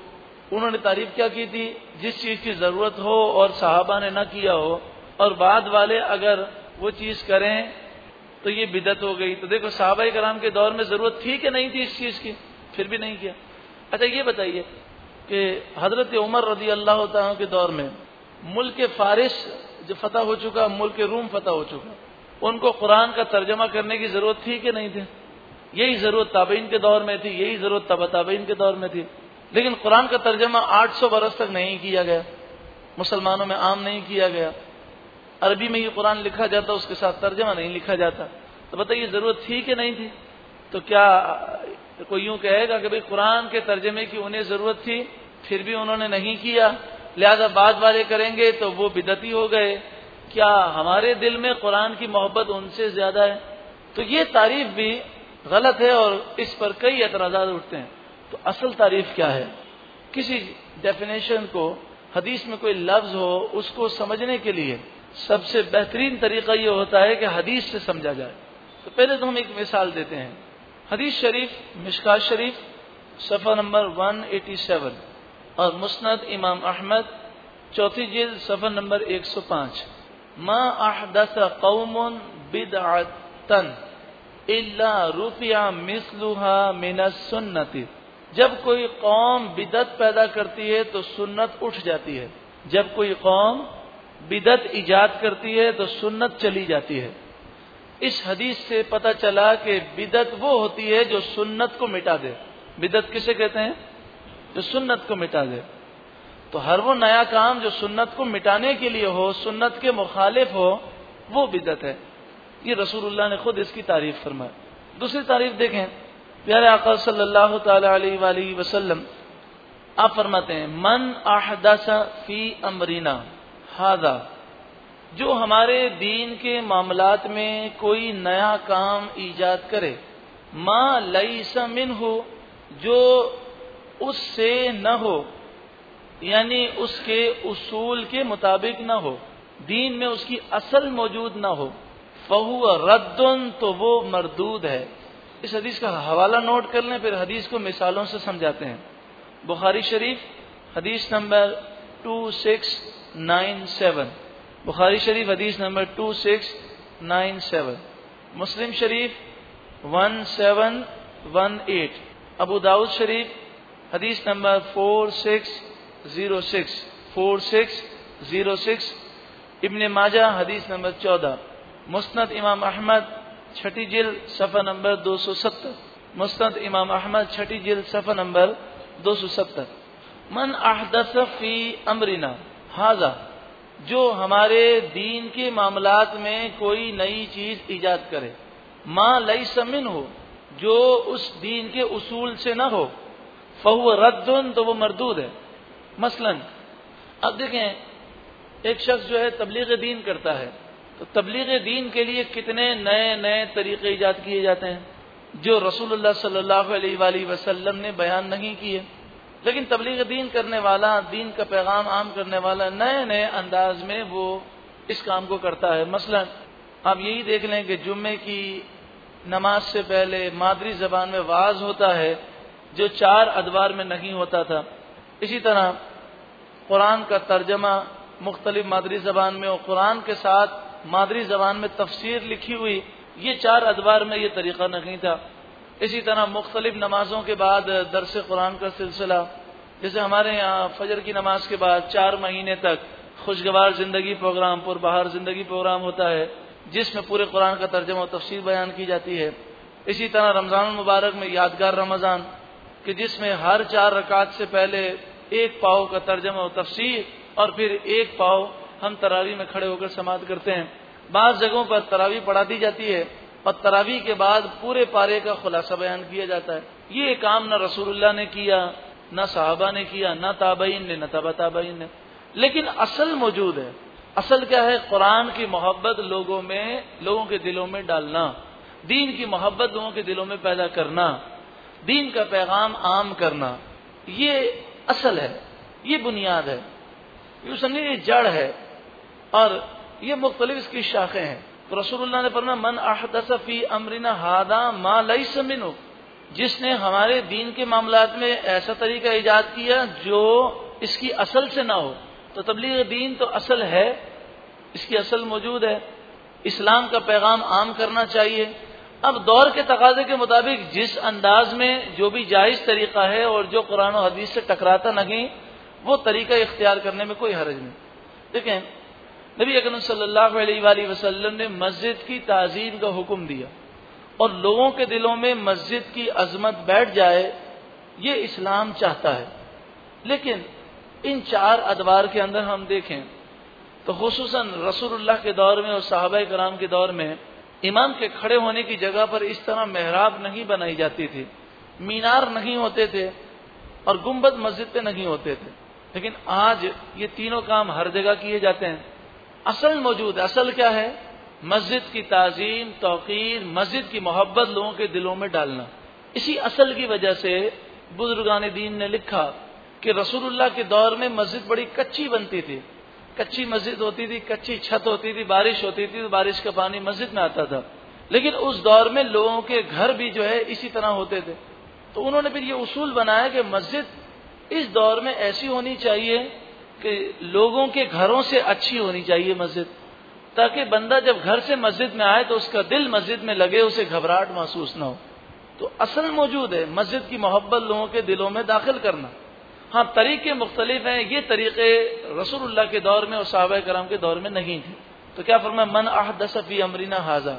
उन्होंने तारीफ़ क्या की थी? जिस चीज़ की ज़रूरत हो और साहबा ने न किया हो और बाद वाले अगर वो चीज़ करें तो ये बिदत हो गई। तो देखो साहबा कराम के दौर में ज़रूरत थी कि नहीं थी इस चीज़ की? फिर भी नहीं किया। अच्छा ये बताइए कि हज़रत उमर रदी अल्लाह के दौर में मुल्क फारिस जो फतह हो चुका, मुल्क रूम फतह हो चुका, उनको कुरान का तर्जमा करने की ज़रूरत थी कि नहीं थी? यही ज़रूरत ताबीन के दौर में थी, यही ज़रूरत तबा ताबीन के दौर में थी। लेकिन कुरान का तर्जमा 800 बरस तक नहीं किया गया, मुसलमानों में आम नहीं किया गया। अरबी में ही कुरान लिखा जाता, उसके साथ तर्जमा नहीं लिखा जाता। तो बताइए, ज़रूरत थी कि नहीं थी? तो क्या कोई यूँ कहेगा कि भाई कुरान के तर्जमे की उन्हें ज़रूरत थी, फिर भी उन्होंने नहीं किया। लिहाजा बाद वाले करेंगे तो वो बिदती हो गए। क्या हमारे दिल में कुरान की मोहब्बत उनसे ज़्यादा है? तो ये तारीफ़ भी गलत है और इस पर कई एतराजा उठते हैं। तो असल तारीफ़ क्या है? किसी डेफिनेशन को, हदीस में कोई लफ्ज हो, उसको समझने के लिए सबसे बेहतरीन तरीका यह होता है कि हदीस से समझा जाए। तो पहले तो हम एक मिसाल देते हैं। हदीस शरीफ मिशका शरीफ, सफ़ा नंबर 187 और मुस्नद इमाम अहमद, चौथी जिल्द सफ़ा नंबर 105 मा अहदस कौम बिदअतन इल्ला रुफिया मिसलुहा मिनस सुन्नति। जब कोई कौम बिदत पैदा करती है तो सुन्नत उठ जाती है। जब कोई कौम बिदत ईजाद करती है तो सुन्नत चली जाती है। इस हदीस से पता चला कि बिदत वो होती है जो सुन्नत को मिटा दे। बिदत किसे कहते हैं? जो सुन्नत को मिटा दे। तो हर वो नया काम जो सुन्नत को मिटाने के लिए हो, सुन्नत के मुखालिफ हो, वो बिदत है। ये रसूलुल्लाह ने खुद इसकी तारीफ़ फरमाई। दूसरी तारीफ़ देखें। प्यारे आका सल्लल्लाहु अलैहि वसल्लम, आप फरमाते हैं, मन आहदसा फ़ी अमरीना, हादा जो हमारे दीन के मामलात में कोई नया काम ईजाद करे। माँ लई समिन हो जो उससे न हो, यानी उसके उसूल के मुताबिक न हो, दीन में उसकी असल मौजूद न हो फहू रद्दन तो वो मरदूद है। इस हदीस का हवाला नोट कर लें, फिर हदीस को मिसालों से समझाते हैं। बुखारी शरीफ, हदीस number two six nine seven. Bukhari शरीफ, हदीस number two six nine seven मुस्लिम शरीफ वन सेवन वन एट अबू दाऊद शरीफ, हदीस number four six zero six four six zero six इब्ने माजा, हदीस नंबर चौदह। मुस्नद इमाम अहमद, छठी जिल सफ़ा नंबर दो सौ सत्तर। मुस्नद इमाम अहमद, छठी जिल सफ़ा नंबर दो सौ सत्तर। मन अहदफी अमरिना। हाजा। जो हमारे दीन के मामलात में कोई नई चीज़ ईजाद करे। माँ लई समिन हो, जो उस दीन के उसूल से न हो। फहु रद्दुन तो वो मरदूद है। मसलन, अब देखें, एक शख्स जो है तबलीग दीन करता है। तो तबलीग दीन के लिए कितने नए नए तरीके ईजाद किए जाते हैं, जो रसूलुल्लाह सल्लल्लाहु अलैहि वसल्लम ने बयान नहीं किए। लेकिन तबलीग दीन करने वाला, दीन का पैगाम आम करने वाला नए नए अंदाज में वो इस काम को करता है। मसलन, आप यही देख लें कि जुम्मे की नमाज़ से पहले मादरी जबान में वाज होता है, जो चार अदवार में नहीं होता था। इसी तरह कुरान का तर्जमा मुख्तलिफ़ मादरी जबान में और कुरान के साथ मादरी जबान में तफसीर लिखी हुई, ये चार अदवार में ये तरीका नहीं था। इसी तरह मुख्तलिफ़ नमाजों के बाद दरस कुरान का सिलसिला। जैसे हमारे यहाँ फजर की नमाज़ के बाद चार महीने तक खुशगवार ज़िंदगी प्रोग्राम पुर बाहर ज़िंदगी प्रोग्राम होता है, जिसमें पूरे कुरान का तर्जमा तफसीर बयान की जाती है। इसी तरह रमज़ान मुबारक में यादगार रमज़ान, कि जिसमें हर चार रकात से पहले एक पाव का तर्जमा और तफसीर और फिर एक पाव हम तरावी में खड़े होकर समाप्त करते हैं। बाज़ जगहों पर तरावी पढ़ा दी जाती है और तरावी के बाद पूरे पारे का खुलासा बयान किया जाता है। ये काम न रसूलुल्लाह ने किया, न साहबा ने किया, न ताबईन ने, न तबा ताबईन ने। लेकिन असल मौजूद है। असल क्या है? कुरान की मोहब्बत लोगों में, लोगों के दिलों में डालना। दीन की मोहब्बत लोगों के दिलों में पैदा करना। दीन का पैगाम आम करना। ये असल है। ये बुनियाद है। ये समझिए ये जड़ है। और ये मुख्तलिफ़ इसकी शाखें हैं। तो रसूलुल्लाह ने फरमाया, मन अहदसफी अमरिना हादा मा लई समिनो जिसने हमारे दीन के मामलात में ऐसा तरीका ईजाद किया जो इसकी असल से ना हो। तो तबलीग दीन तो असल है, इसकी असल मौजूद है। इस्लाम का पैगाम आम करना चाहिए। अब दौर के तकाजे के मुताबिक जिस अंदाज में जो भी जायज़ तरीका है और जो कुरान और हदीस से टकराता नहीं, वो तरीका इख्तियार करने में कोई हरज नहीं। देखें नबी अकरम सल्लल्लाहु अलैहि वसल्लम ने मस्जिद की ताजीम का हुक्म दिया। और लोगों के दिलों में मस्जिद की अजमत बैठ जाए, ये इस्लाम चाहता है। लेकिन इन चार अदवार के अंदर हम देखें तो खसूस रसूलुल्लाह के दौर में और साहबा कराम के दौर में इमाम के खड़े होने की जगह पर इस तरह मेहराब नहीं बनाई जाती थी। मीनार नहीं होते थे और गुंबद मस्जिद पे नहीं होते थे। लेकिन आज ये तीनों काम हर जगह किए जाते हैं। असल मौजूद है असल क्या है? मस्जिद की ताजीम, तोकीर, मस्जिद की मोहब्बत लोगों के दिलों में डालना। इसी असल की वजह से बुजुर्गान दीन ने लिखा कि रसूलुल्लाह के दौर में मस्जिद बड़ी कच्ची बनती थी। कच्ची मस्जिद होती थी, कच्ची छत होती थी, बारिश होती थी तो बारिश का पानी मस्जिद में आता था। लेकिन उस दौर में लोगों के घर भी जो है इसी तरह होते थे। तो उन्होंने फिर ये उसूल बनाया कि मस्जिद इस दौर में ऐसी होनी चाहिए कि लोगों के घरों से अच्छी होनी चाहिए मस्जिद। ताकि बंदा जब घर से मस्जिद में आए तो उसका दिल मस्जिद में लगे, उसे घबराहट महसूस ना हो। तो असल मौजूद है मस्जिद की मोहब्बत लोगों के दिलों में दाखिल करना। हाँ तरीके मुख्तलिफ़ हैं। ये तरीके रसूलुल्लाह के दौर में और साहब कराम के दौर में नहीं थे। तो क्या फरमा मन अहदसफी अमरीना हाजा।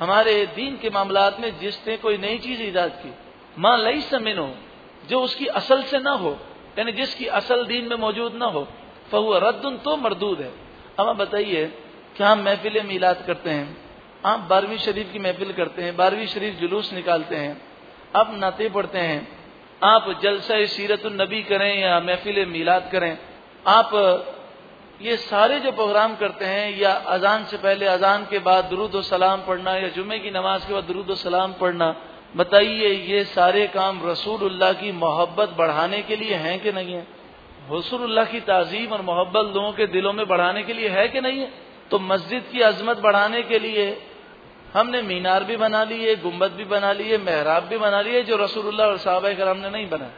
हमारे दीन के मामला में जिसने कोई नई चीज़ ईजाद की माँ लई समिनो जो उसकी असल से ना हो यानी जिसकी असल दीन में मौजूद ना हो, फहुआ रद्दुन तो मरदूद है। अब आप बताइए कि हम महफिल मीलाद करते हैं? आप बारहवीं शरीफ की महफिल करते हैं, बारहवीं शरीफ जुलूस निकालते हैं, आप नाते पढ़ते हैं, आप जलसा सीरत नबी करें या महफिल मिलाद करें, आप ये सारे जो प्रोग्राम करते हैं, या अजान से पहले अजान के बाद दरुद सलाम पढ़ना, या जुमे की नमाज़ के बाद दरुद सलाम पढ़ना बताइए, ये सारे काम रसूलुल्लाह की मोहब्बत बढ़ाने के लिए हैं कि नहीं है? रसूलुल्लाह की ताजीम और मोहब्बत लोगों के दिलों में बढ़ाने के लिए है कि नहीं है? तो मस्जिद की अजमत बढ़ाने के लिए हमने मीनार भी बना लिए गुंबद भी बना लिए, महराब भी बना लिए, जो रसूलुल्लाह और साहब कराम ने नहीं बना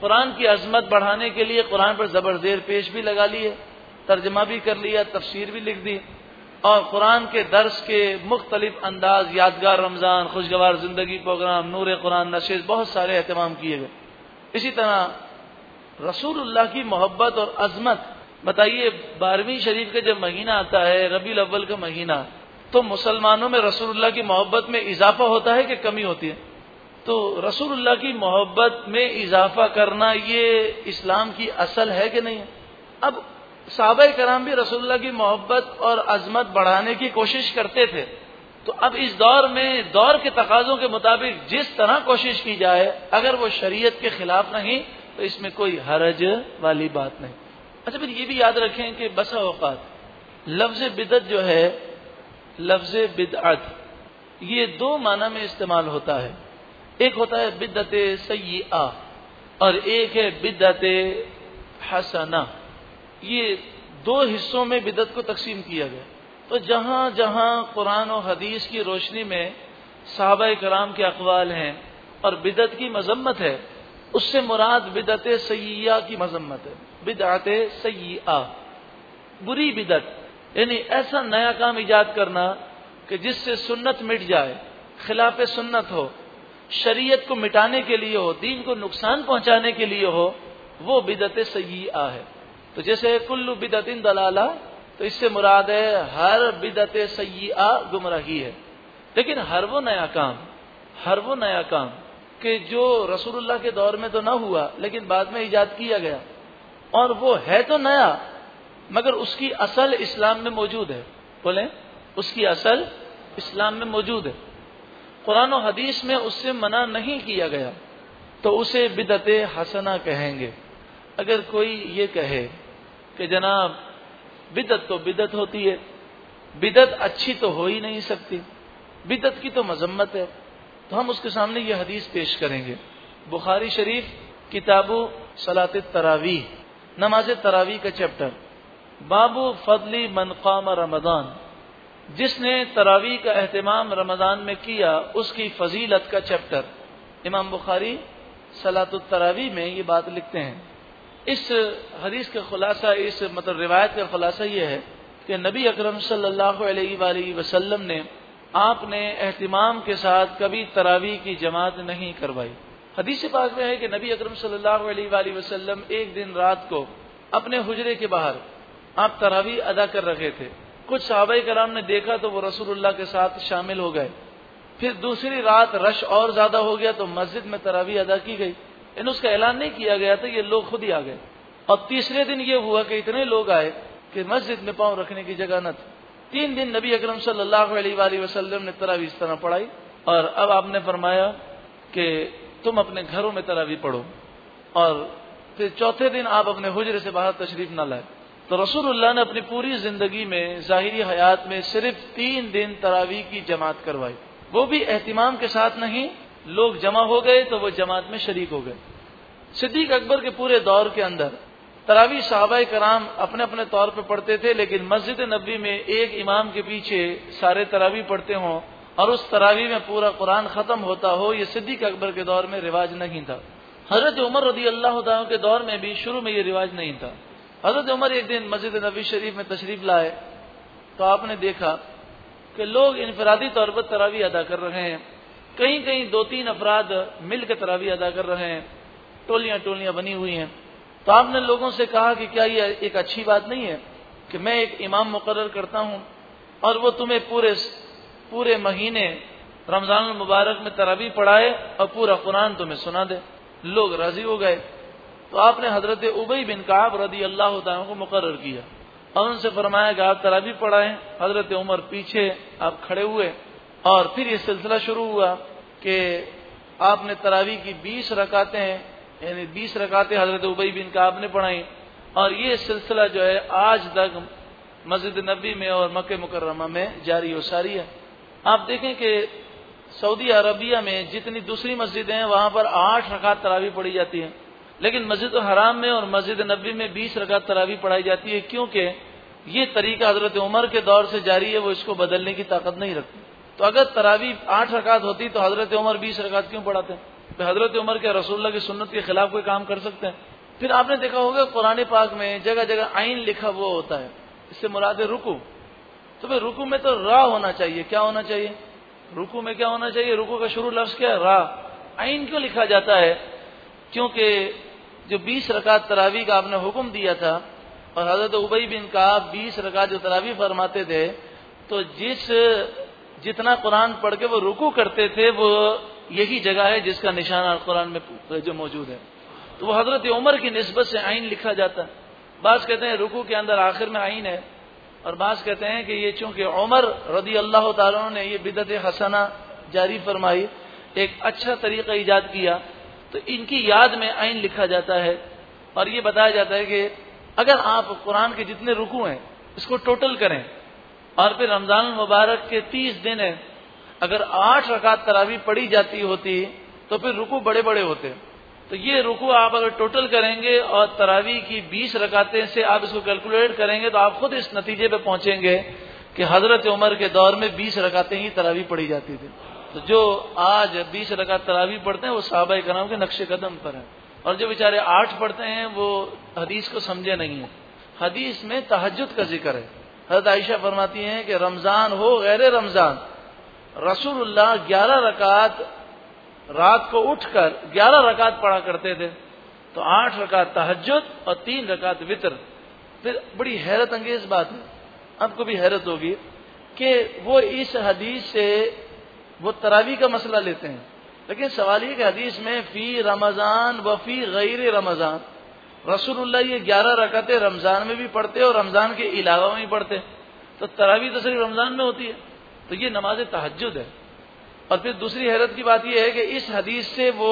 कुरान की अजमत बढ़ाने के लिए कुरान पर जबरदेर पेश भी लगा लिए, तर्जमा भी कर लिया, तफसीर भी लिख दी। और कुरान के दर्स के मुख्तलिफ़ अंदाज, यादगार रमज़ान, खुशगवार ज़िंदगी प्रोग्राम, नूर कुरान, नशेज, बहुत सारे अहतमाम किए गए। इसी तरह रसूलुल्लाह की मोहब्बत और अजमत, बताइए, बारहवीं शरीफ का जब महीना आता है रबी अव्वल का महीना तो मुसलमानों में रसूलुल्लाह की मोहब्बत में इजाफा होता है कि कमी होती है? तो रसूलुल्लाह की मोहब्बत में इजाफा करना, ये इस्लाम की असल है कि नहीं है? अब साहब कराम भी रसुल्ला की मोहब्बत और अजमत बढ़ाने की कोशिश करते थे। तो अब इस दौर में, दौर के तकाजों के मुताबिक जिस तरह कोशिश की जाए, अगर वो शरीयत के खिलाफ नहीं तो इसमें कोई हरज वाली बात नहीं। अच्छा फिर ये भी याद रखें कि बसा अवकात लफ्ज बिदत जो है, लफ्ज बिदअत, ये दो माना में इस्तेमाल होता है। एक होता है बिदत सही और एक है बिदत हसना। ये दो हिस्सों में बिदत को तकसीम किया गया। तो जहाँ जहाँ कुरान और हदीस की रोशनी में साहब कराम के अकवाल हैं और बिदत की मजम्मत है, उससे मुराद बिदत सैया की मजम्मत है। बिदत सैया बुरी बिदत, यानी ऐसा नया काम ईजाद करना कि जिससे सुन्नत मिट जाए, खिलाफ सुन्नत हो, शरीयत को मिटाने के लिए हो, दीन को नुकसान पहुँचाने के लिए हो, वो बिदत सैया है। तो जैसे कुल्लु बिदतिन दलाला तो इससे मुराद है, हर बिदत सैया गुमराही है। लेकिन हर वो नया काम, हर वो नया काम कि जो रसूलुल्लाह के दौर में तो ना हुआ, लेकिन बाद में ईजाद किया गया। और वो है तो नया, मगर उसकी असल इस्लाम में मौजूद है। बोले, उसकी असल इस्लाम में मौजूद है। कुरान हदीस में उससे मना नहीं किया गया तो उसे बिदत हसना कहेंगे। अगर कोई ये कहे कि जनाब, बिदत तो बिदत होती है, बिदत अच्छी तो हो ही नहीं सकती, बिदत की तो मजम्मत है तो हम उसके सामने ये हदीस पेश करेंगे। बुखारी शरीफ, किताबो सलात तरावी, नमाज़ तरावी का चैप्टर। बाबू फजली मनकाम रमदान जिसने तरावी का अहतमाम रमदान में किया, उसकी फजीलत का चैप्टर। इमाम बुखारी सलात तरावी में ये बात लिखते हैं। इस हदीस का खुलासा, इस मतलब रिवायत का खुलासा यह है कि नबी अकरम सल्लल्लाहु ने आपने एहतमाम के साथ कभी तरावी की जमात नहीं करवाई। हदीस पाक में है कि नबी अकरम सल्लल्लाहु अलैहि एक दिन रात को अपने हुजरे के बाहर आप तरावी अदा कर रहे थे। कुछ साहब कराम ने देखा तो वो रसूलुल्लाह के साथ शामिल हो गए। फिर दूसरी रात रश और ज़्यादा हो गया तो मस्जिद में तरावी अदा की गई। इन उसका ऐलान नहीं किया गया था, ये लोग खुद ही आ गए। और तीसरे दिन ये हुआ कि इतने लोग आए कि मस्जिद में पाँव रखने की जगह न थी। तीन दिन नबी अकरम सल्लल्लाहु अलैहि वसल्लम ने तरावी इस तरह पढ़ाई, और अब आपने फरमाया कि तुम अपने घरों में तरावी पढ़ो, और फिर चौथे दिन आप अपने हुजरे से बाहर तशरीफ़ न लाए। तो रसूलुल्लाह ने अपनी पूरी ज़िंदगी में, जाहिरी हयात में सिर्फ़ तीन दिन तरावी की जमात करवाई। वो भी एहतमाम के साथ नहीं लोग जमा हो गए तो वो जमात में शरीक हो गए। सिद्दीक अकबर के पूरे दौर के अंदर, तरावी साहबा कराम अपने अपने तौर पर पढ़ते थे, लेकिन मस्जिद नबी में एक इमाम के पीछे सारे तरावी पढ़ते हों, और उस तरावी में पूरा कुरान खत्म होता हो, ये सिद्दीक अकबर के दौर में रिवाज नहीं था। हज़रत उमर रदी अल्लाह के दौर में भी शुरू में ये रिवाज नहीं था। हज़रत उमर एक दिन मस्जिद नबी शरीफ में तशरीफ़ लाए तो आपने देखा कि लोग इनफरादी तौर पर तरावी अदा कर रहे हैं। कहीं कहीं दो तीन अफराद मिल के तरावी अदा कर रहे हैं टोलियाँ टोलियाँ बनी हुई हैं। तो आपने लोगों से कहा कि क्या ये एक अच्छी बात नहीं है कि मैं एक इमाम मुकर करता हूँ और वो तुम्हें पूरे पूरे महीने रमज़ान मुबारक में तरावी पढ़ाए और पूरा कुरान तुम्हें सुना दे। लोग राज़ी हो गए। तो आपने हज़रत उबई बिन काब रदी अल्लाह को मुकर किया और उनसे फरमाया कि आप तरावी पढ़ाएँ। हज़रत उमर पीछे आप खड़े हुए और फिर ये सिलसिला शुरू हुआ। कि आपने तरावी की बीस रकातें, यानी बीस रकातें हज़रत उबई बिन काब ने पढ़ाई, और ये सिलसिला जो है आज तक मस्जिद नबी में और मक्के मुकर्रमा में जारी हो सारी है। आप देखें कि सऊदी अरबिया में जितनी दूसरी मस्जिदें हैं, वहाँ पर आठ रकात तरावी पढ़ी जाती है। लेकिन मस्जिद हराम में और मस्जिद नबी में बीस रकात तरावी पढ़ाई जाती है, क्योंकि ये तरीका हज़रत उमर के दौर से जारी है, वो इसको बदलने की ताकत नहीं रखती। तो अगर तरावी आठ रकात होती तो हज़रत उमर बीस रकात क्यों पढ़ाते? तो हज़रत उमर के रसुल्ला की सुन्नत के खिलाफ कोई काम कर सकते हैं? फिर आपने देखा होगा कुरान पाक में जगह जगह आइन लिखा हुआ होता है। इससे मुराद रुकू। तो फिर रुकू में तो रा होना चाहिए। क्या होना चाहिए? रुकू में क्या होना चाहिए? रुकू का शुरू लफ्ज क्या है? रा। आइन क्यों लिखा जाता है? क्योंकि जो बीस रकात तरावी का आपने हुक्म दिया था और हज़रत उबई बिन का बीस रकात जो तरावी फरमाते थे तो जिस जितना कुरान पढ़ के वो रुकू करते थे, वो यही जगह है जिसका निशाना कुरान में जो मौजूद है। तो वो हज़रत उमर की नस्बत से आइन लिखा जाता है। बास कहते हैं, रुकू के अंदर आखिर में आइन है। और बास कहते हैं कि ये चूँकि उमर रदी अल्लाह तला ने ये बिदत हसना जारी फरमाई, एक अच्छा तरीका ईजाद किया तो इनकी याद में आइन लिखा जाता है। और ये बताया जाता है कि अगर आप कुरान के जितने रुकू हैं, इसको टोटल करें। और फिर रमज़ान मुबारक के तीस दिन है। अगर आठ रकात तरावी पड़ी जाती होती तो फिर रुकू बड़े बड़े होते। तो ये रुकू आप अगर टोटल करेंगे और तरावी की बीस रकातें से आप इसको कैलकुलेट करेंगे तो आप खुद इस नतीजे पे पहुँचेंगे कि हज़रत उमर के दौर में बीस रकातें ही तरावी पड़ी जाती थी। तो जो आज बीस रकात तरावी पढ़ते हैं, वो साहबा कराम के नक्शे कदम पर है। और जो बेचारे आठ पढ़ते हैं, वो हदीस को समझे नहीं है। हदीस में तहजद का ज़िक्र है। हज़रत आयशा फरमाती हैं कि रमज़ान हो, गैर रमज़ान। रसूलुल्लाह ग्यारह रकात रात को उठकर ग्यारह रकात पढ़ा करते थे। तो आठ रकात तहजद और तीन रकात वितर। फिर बड़ी हैरत अंगेज बात है। आपको भी हैरत होगी कि वो इस हदीस से वो तरावी का मसला लेते हैं। लेकिन सवाल ये कि हदीस में फ़ी रमज़ान व फ़ी गैर रमज़ान रसूलुल्लाह ये ग्यारह रकते रमज़ान में भी पढ़ते और रमज़ान के अलावा में भी पढ़ते तो तरावी तो सिर्फ़ रमज़ान में होती है। तो ये नमाज़ तहजद है। और फिर दूसरी हैरत की बात यह है कि इस हदीस से वो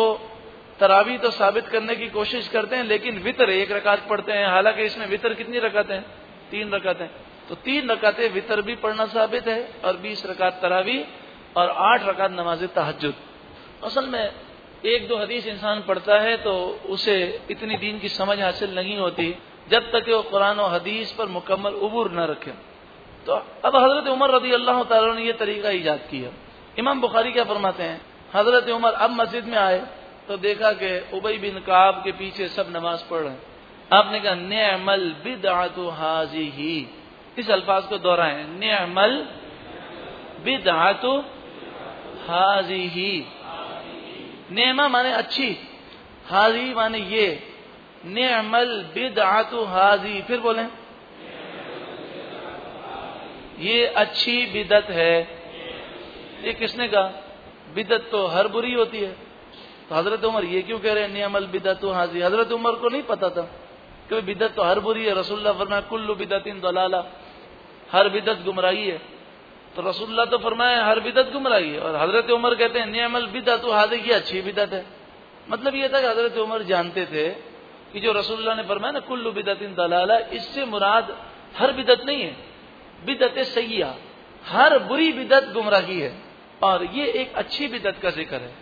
तरावी तो साबित करने की कोशिश करते हैं, लेकिन वितर एक रकात पढ़ते हैं। हालाँकि इसमें वितर कितनी रकातें हैं? तीन रकातें। तो तीन रकातें वितर भी पढ़ना साबित है और बीस रकात तरावी और आठ रकात नमाज़ तहजद असल में एक दो हदीस इंसान पढ़ता है तो उसे इतनी दीन की समझ हासिल नहीं होती, जब तक वो कुरान और हदीस पर मुकम्मल उबूर न रखे। तो अब हज़रत उमर रदी अल्लाह तला ने यह तरीका ईजाद किया। इमाम बुखारी क्या फरमाते हैं? हज़रत उमर अब मस्जिद में आए तो देखा कि उबई बिन काब के पीछे सब नमाज़ पढ़ रहे हैं। आपने कहा नमल बिद हाजी ही इस अल्फाज को दोहराए। नमल बिद हाजी ही नेमा माने अच्छी, हाजी माने ये। नेमल बिद आतु हाजी, फिर बोले। ये अच्छी बिदत है। ये किसने कहा? बिदत तो हर बुरी होती है। तो हज़रत उमर ये क्यों कह रहे हैं, नियमल बिदत हाजी? हज़रत उमर को नहीं पता था कि बिदत तो हर बुरी है। रसुल्ला फरमाया, कुल्लु बिदतिन दलाला। हर बिदत गुमराही है। तो रसुल्ला तो फरमाया, हर बिदत गुमराही है? और हज़रत उमर कहते हैं, नियमल बिदत हादे की अच्छी बिदत है। मतलब यह था कि हज़रत उमर जानते थे कि जो रसुल्ला ने फरमाया ना, कुल्लू कुल्लु बिदतिन दलाला, इससे मुराद हर बिदत नहीं है। बिदत सैया, हर बुरी बिदत गुमराही है। और ये एक अच्छी बिदत का ज़िक्र है।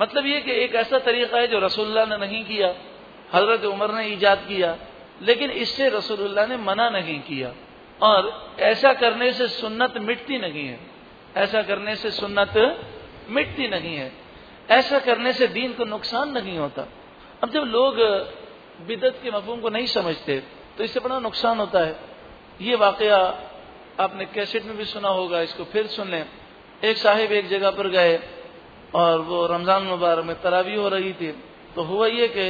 मतलब ये कि एक ऐसा तरीका है जो रसुल्ला ने नहीं किया, हज़रत उमर ने ईजाद किया, लेकिन इससे रसुल्ला ने मना नहीं किया। और ऐसा करने से सुन्नत मिटती नहीं है। ऐसा करने से सुन्नत मिटती नहीं है। ऐसा करने से दीन को नुकसान नहीं होता। अब जब लोग बिदत के मफहूम को नहीं समझते तो इससे बड़ा नुकसान होता है। ये वाकया आपने कैसेट में भी सुना होगा, इसको फिर सुन लें। एक साहिब एक जगह पर गए और वो रमज़ान मुबारक में तरावी हो रही थी। तो हुआ ये कि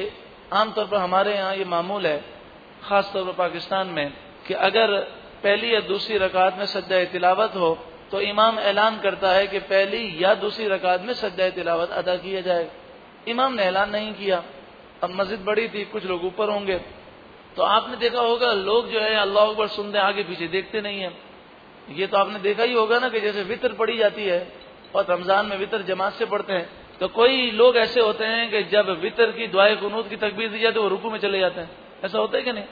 आमतौर पर हमारे यहाँ ये मामूल है, ख़ासतौर पर पाकिस्तान में, कि अगर पहली या दूसरी रकात में सज्जा तिलावत हो तो इमाम ऐलान करता है कि पहली या दूसरी रकात में सज्जा तिलावत अदा किया जाए। इमाम ने ऐलान नहीं किया। अब मस्जिद बड़ी थी, कुछ लोग ऊपर होंगे। तो आपने देखा होगा, लोग जो है, अल्लाह अकबर सुनते आगे पीछे देखते नहीं है। ये तो आपने देखा ही होगा ना कि जैसे वितर पड़ी जाती है और रमज़ान में वितर जमात से पढ़ते हैं तो कोई लोग ऐसे होते हैं कि जब वितर की दुआए कनूद की तकबीर दी जाती है, वो रुकू में चले जाते हैं। ऐसा होता है कि नहीं?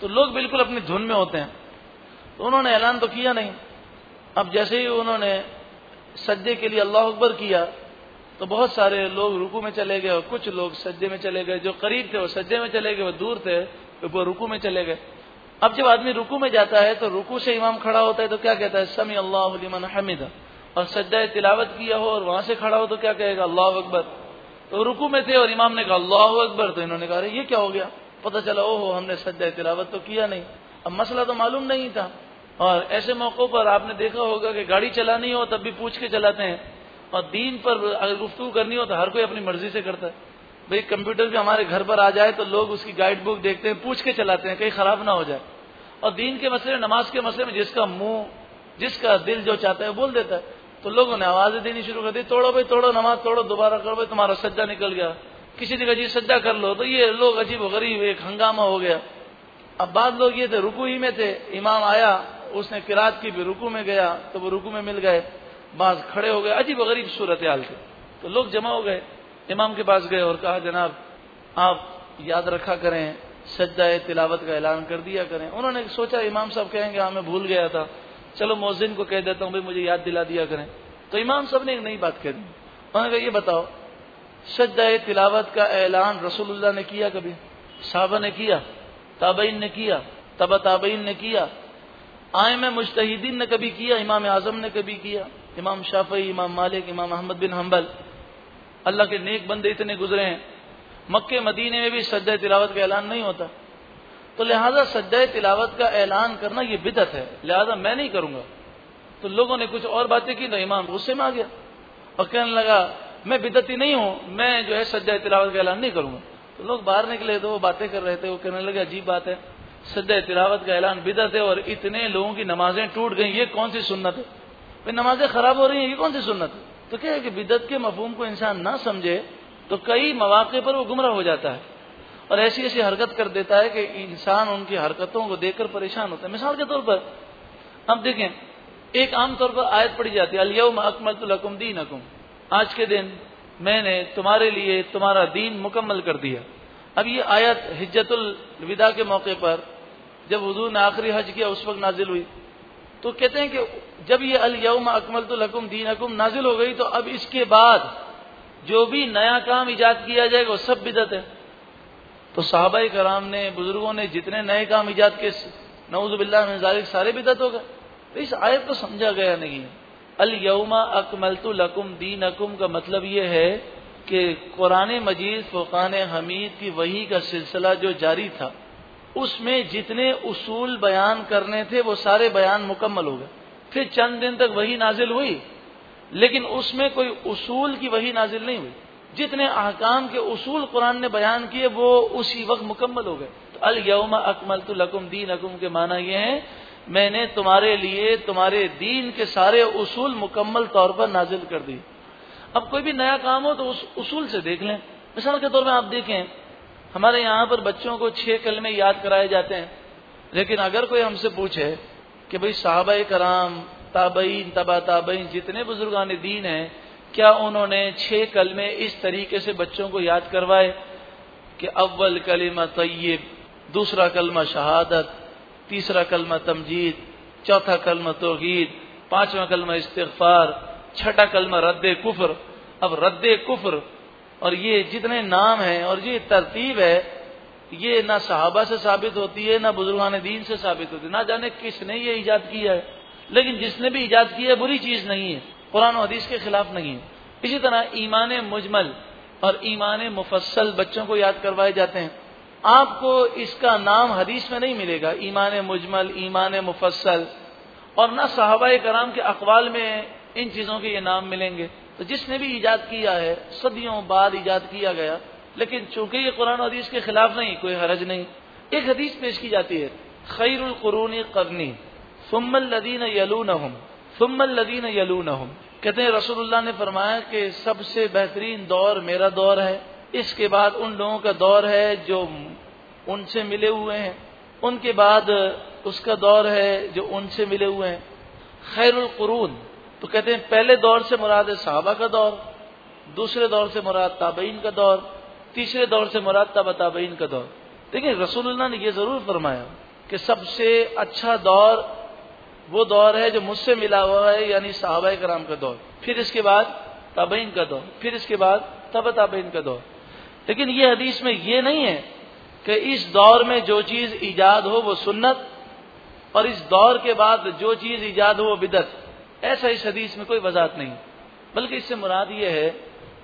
तो लोग बिल्कुल अपनी धुन में होते हैं। तो उन्होंने ऐलान तो किया नहीं। अब जैसे ही उन्होंने सज्जे के लिए अल्लाह अकबर किया तो बहुत सारे लोग रुकू में चले गए और कुछ लोग सज्जे में चले गए। जो करीब थे, वो सज्जे में चले गए, वो दूर थे, वो रुकू में चले गए। अब जब आदमी रुकू में जाता है तो रुकू से इमाम खड़ा होता है तो क्या कहता है? समी अल्लाह हमिदा। और सज्जा तिलावत किया हो और वहाँ से खड़ा हो तो क्या कहेगा? अल्लाह अकबर। तो रुकू में थे और इमाम ने कहा, अल्लाह अकबर। तो इन्होंने कहा ये क्या हो गया? पता चला, ओहो, हमने सज्जा तिलावत तो किया नहीं। अब मसला तो मालूम नहीं था। और ऐसे मौकों पर आपने देखा होगा कि गाड़ी चलानी हो तब भी पूछ के चलाते हैं। और दीन पर अगर गुफ्तु करनी हो तो हर कोई अपनी मर्ज़ी से करता है। भाई, कंप्यूटर भी हमारे घर पर आ जाए तो लोग उसकी गाइड बुक देखते हैं, पूछ के चलाते हैं, कहीं खराब ना हो जाए। और दीन के मसले, नमाज़ के मसले में जिसका मुँह, जिसका दिल जो चाहता है बोल देता है। तो लोगों ने आवाज़ें देनी शुरू कर दी, तोड़ो भाई, तोड़ो नमाज़, तोड़ो, दोबारा करो भाई, तुम्हारा सज्जा निकल गया। किसी कहा, जी, सज्जा कर लो। तो ये लोग अजीब गरीब एक हंगामा हो गया। अब बाद लोग ये थे, रुकू ही में थे, इमाम आया उसने किरात की भी रुकू में गया तो वो रुकू में मिल गए बाज खड़े हो गए अजीब गरीब सूरत हाल थे। तो लोग जमा हो गए, इमाम के पास गए और कहा, जनाब, आप याद रखा करें सज्जा तिलावत का ऐलान कर दिया करें। उन्होंने सोचा, इमाम साहब कहेंगे हाँ मैं भूल गया था। चलो, मोहसिन को कह देता हूँ, भाई, मुझे याद दिला दिया करें। तो इमाम साहब ने एक नई बात कह दी। उन्होंने कहा, ये बताओ सज्जा तिलावत का ऐलान रसूलुल्लाह ने किया कभी? साहबा ने किया? ताबईन ने किया? तबा ताबईन ने किया? आय में मुश्तहीदीन ने कभी किया, इमाम आज़म ने कभी किया, इमाम शाफी इमाम मालिक, इमाम अहमद बिन हम्बल अल्लाह के नेक बंदे इतने गुजरे हैं। मक्के, मदीने में भी सज्जा तिलावत का ऐलान नहीं होता। तो लिहाजा सज्जा तिलावत का ऐलान करना यह बिदत है। लिहाजा मैं नहीं करूँगा। तो लोगों ने कुछ और बातें की तो इमाम गुस्से में आ गया। और कहने लगा, मैं बिदती नहीं हूँ, मैं जो है सज्जा तिलावत का ऐलान नहीं करूँगा। तो लोग बाहर निकले तो वो बातें कर रहे थे, वो कहने लगे, अजीब बात है। सज्जा तिलावत का ऐलान बिदत है और इतने लोगों की नमाजें टूट गई। ये कौन सी सुन्नत है? भाई, नमाजें खराब हो रही हैं, ये कौन सी सुन्नत है? तो क्या है कि बिदत के मफहूम को इंसान ना समझे तो कई मौाक़े पर वो गुमराह हो जाता है और ऐसी ऐसी हरकत कर देता है कि इंसान उनकी हरकतों को देखकर परेशान होता है। मिसाल के तौर पर, अब देखें, एक आमतौर पर आयत पड़ी जाती है, अलियम अकमल तुलकुम दीन अकुम आज के दिन मैंने तुम्हारे लिए तुम्हारा दीन मुकम्मल कर दिया। अब ये आयत हिज्जतुल विदा के मौके पर जब हजूर ने आखिरी हज किया, उस वक्त नाजिल हुई। तो कहते हैं कि जब ये अल यौम अकमल तो लकुम दीन अकुम नाजिल हो गई तो अब इसके बाद जो भी नया काम ईजाद किया जाएगा, वो सब बिदत है। तो साहबा कराम ने, बुज़ुर्गों ने जितने नए काम ईजाद के नवजुबिल्ला सारे बिदत हो गए। तो इस आयत को समझा गया नहीं। अल यौमा अकमल तो लकुम दीन अकुम का मतलब ये है कि कुरान मजीद फ़ुकान हमीद की वही का सिलसिला जो जारी था उसमें जितने उसूल बयान करने थे, वो सारे बयान मुकम्मल हो गए। फिर चंद दिन तक वही नाजिल हुई, लेकिन उसमें कोई उसूल की वही नाजिल नहीं हुई। जितने अहकाम के उसूल कुरान ने बयान किए, वो उसी वक्त मुकम्मल हो गए। तो अल यौमा अकमल तो लकुम दीन अकुम के माना ये है, मैंने तुम्हारे लिए, तुम्हारे दीन के सारे उसूल मुकम्मल तौर पर नाजिल कर दी अब कोई भी नया काम हो तो उस उसूल से देख लें। मिसाल के तौर पर आप देखें हमारे यहाँ पर बच्चों को छह कलमे याद कराए जाते हैं। लेकिन अगर कोई हमसे पूछे कि भाई साहब कराम, ताबईन, तबा ताबईन, जितने बुजुर्गान दीन हैं, क्या उन्होंने छह कलमे इस तरीके से बच्चों को याद करवाए कि अव्वल कलमा तय्यब, दूसरा कलमा शहादत, तीसरा कलमा तमजीद, चौथा कलमा तोहीद, पांचवा कलमा इस्तफार छठा कलमा रद्द कुफर। अब रद्द कुफर और ये जितने नाम हैं और ये तरतीब है, ये ना सहाबा से साबित होती है, ना बुजुर्गान दीन से साबित होती है। ना जाने किसने ये ईजाद किया है, लेकिन जिसने भी ईजाद किया है, बुरी चीज़ नहीं है। कुरान हदीस के खिलाफ नहीं है। इसी तरह ईमान मुजमल और ईमान मुफसल बच्चों को याद करवाए जाते हैं। आपको इसका नाम हदीस में नहीं मिलेगा, ईमान मुजमल, ईमान मुफसल और ना साहबा कराम के अकवाल में इन चीज़ों के ये नाम मिलेंगे। तो जिसने भी ईजाद किया है, सदियों बाद ईजाद किया गया, लेकिन चूँकि ये कुरान हदीस के खिलाफ नहीं, कोई हरज नहीं। एक हदीस पेश की जाती है, खैरुल कुरून करनी सुम्मल लदीन यलून हम सुम्मल लदीन यलून हम कहते हैं, रसूलुल्लाह ने फरमाया कि सबसे बेहतरीन दौर मेरा दौर है। इसके बाद उन लोगों का दौर है जो उनसे मिले हुए हैं। उनके बाद उसका दौर है जो उनसे मिले हुए हैं। खैरुल कुरून तो कहते हैं, पहले दौर से मुराद है साहबा का दौर, दूसरे दौर से मुराद ताबईन का दौर, तीसरे दौर से मुराद तबा ताबईन का दौर। देखिए, रसूलुल्लाह ने यह ज़रूर फरमाया कि सबसे अच्छा दौर वो दौर है जो मुझसे मिला हुआ है, यानी साहबा कराम का दौर। फिर इसके बाद तबईन का दौर, फिर इसके बाद तब तबईन का दौर। लेकिन ये हदीस में ये नहीं है कि इस दौर में जो चीज़ ईजाद हो वो सुन्नत, और इस दौर के बाद जो चीज़ ईजाद हो वो बिदत। ऐसा इस हदीस में कोई वजात नहीं। बल्कि इससे मुराद ये है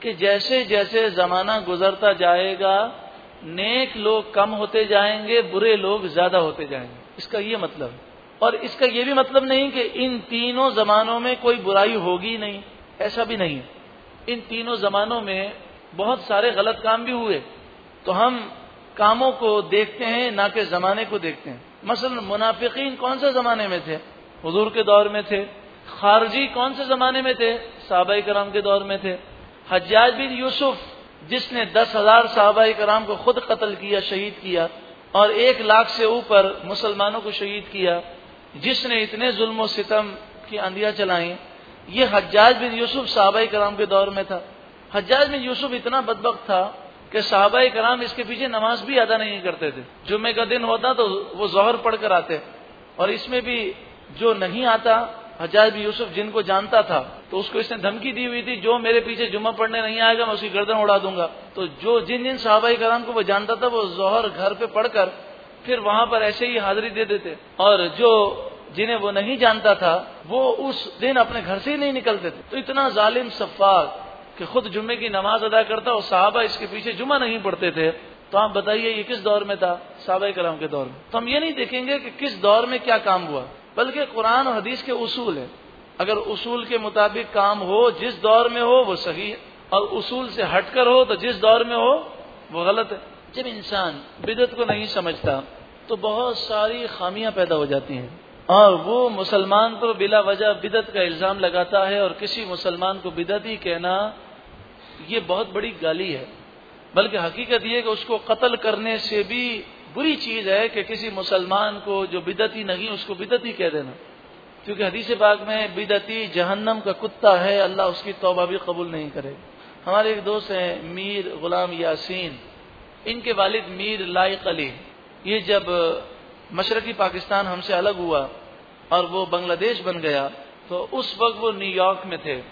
कि जैसे जैसे जमाना गुजरता जाएगा, नेक लोग कम होते जाएँगे, बुरे लोग ज़्यादा होते जाएँगे। इसका ये मतलब है। और इसका ये भी मतलब नहीं कि इन तीनों जमानों में कोई बुराई होगी नहीं। ऐसा भी नहीं इन तीनों जमानों में बहुत सारे गलत काम भी हुए। तो हम कामों को देखते हैं, ना कि जमाने को देखते हैं। मसलन, मुनाफिकीन कौन से जमाने में थे? हजूर के दौर में थे। खारजी कौन से जमाने में थे? साहबा कराम के दौर में थे। हजाज बिन यूसुफ, जिसने दस हज़ार साहबा कराम को खुद कत्ल किया, शहीद किया, और एक लाख से ऊपर मुसलमानों को शहीद किया, जिसने इतने जुल्म, सितम की आंधियाँ चलाई। ये हजाज बिन यूसुफ साहबा कराम के दौर में था। हजाज बिन यूसुफ इतना बदबक था कि साहबा कराम इसके पीछे नमाज़ भी अदा नहीं करते थे। जुम्मे का दिन होता तो वो जहर पढ़कर आते, और इसमें भी जो नहीं आता हजाज भी यूसुफ जिनको जानता था तो उसको इसने धमकी दी हुई थी, जो मेरे पीछे जुम्मा पढ़ने नहीं आएगा, मैं उसकी गर्दन उड़ा दूँगा। तो जो जिन जिन साहबाई कराम को वो जानता था, वो जहर घर पे पढ़कर फिर वहाँ पर ऐसे ही हाजिरी दे देते। और जो जिन्हें वो नहीं जानता था, वो उस दिन अपने घर से ही नहीं निकलते थे। तो इतना जालिम सफाक कि खुद जुम्मे की नमाज़ अदा करता और साहबा इसके पीछे जुम्मा नहीं पढ़ते थे। तो आप बताइए, ये किस दौर में था साहबा कराम के दौर में? तो हम ये नहीं देखेंगे कि किस दौर में क्या काम हुआ। बल्कि कुरान और हदीस के उसूल है। अगर उसूल के मुताबिक काम हो, जिस दौर में हो, वो सही है। और उसूल से हटकर हो तो जिस दौर में हो, वो गलत है। जब इंसान बिदत को नहीं समझता तो बहुत सारी खामियाँ पैदा हो जाती हैं। और वो मुसलमान पर बिला वजह बिदत का इल्ज़ाम लगाता है, और किसी मुसलमान को बिदत ही कहना, ये बहुत बड़ी गाली है। बल्कि हकीकत यह कि उसको कत्ल करने से भी बुरी चीज़ है कि किसी मुसलमान को जो बिदती नहीं, उसको बिदती कह देना। क्योंकि हदीस बाग में बिदती जहन्नम का कुत्ता है, अल्लाह उसकी तोबा भी कबूल नहीं करे हमारे एक दोस्त हैं, मीर गुलाम यासीन। इनके वालिद मीर लाइक अली ये जब मशरकी पाकिस्तान हमसे अलग हुआ और वो बांग्लादेश बन गया तो उस वक्त वो न्यूयॉर्क में थे।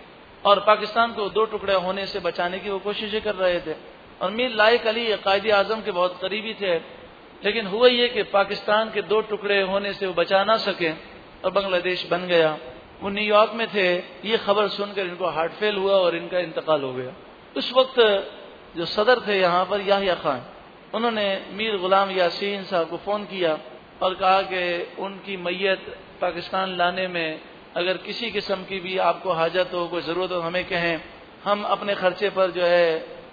और पाकिस्तान को दो टुकड़े होने से बचाने की वो कोशिशें कर रहे थे। और मीर लाइक अली, कायद आज़म के बहुत करीबी थे। लेकिन हुआ ये कि पाकिस्तान के दो टुकड़े होने से वो बचा ना सके और बांग्लादेश बन गया। वो न्यूयॉर्क में थे, ये खबर सुनकर इनको हार्ट फेल हुआ और इनका इंतकाल हो गया। उस वक्त जो सदर थे यहाँ पर याहिया खान, उन्होंने मीर गुलाम यासीन साहब को फ़ोन किया और कहा कि उनकी मैयत पाकिस्तान लाने में अगर किसी किस्म की भी आपको हाजत हो, कोई ज़रूरत हो, हमें कहें, हम अपने खर्चे पर जो है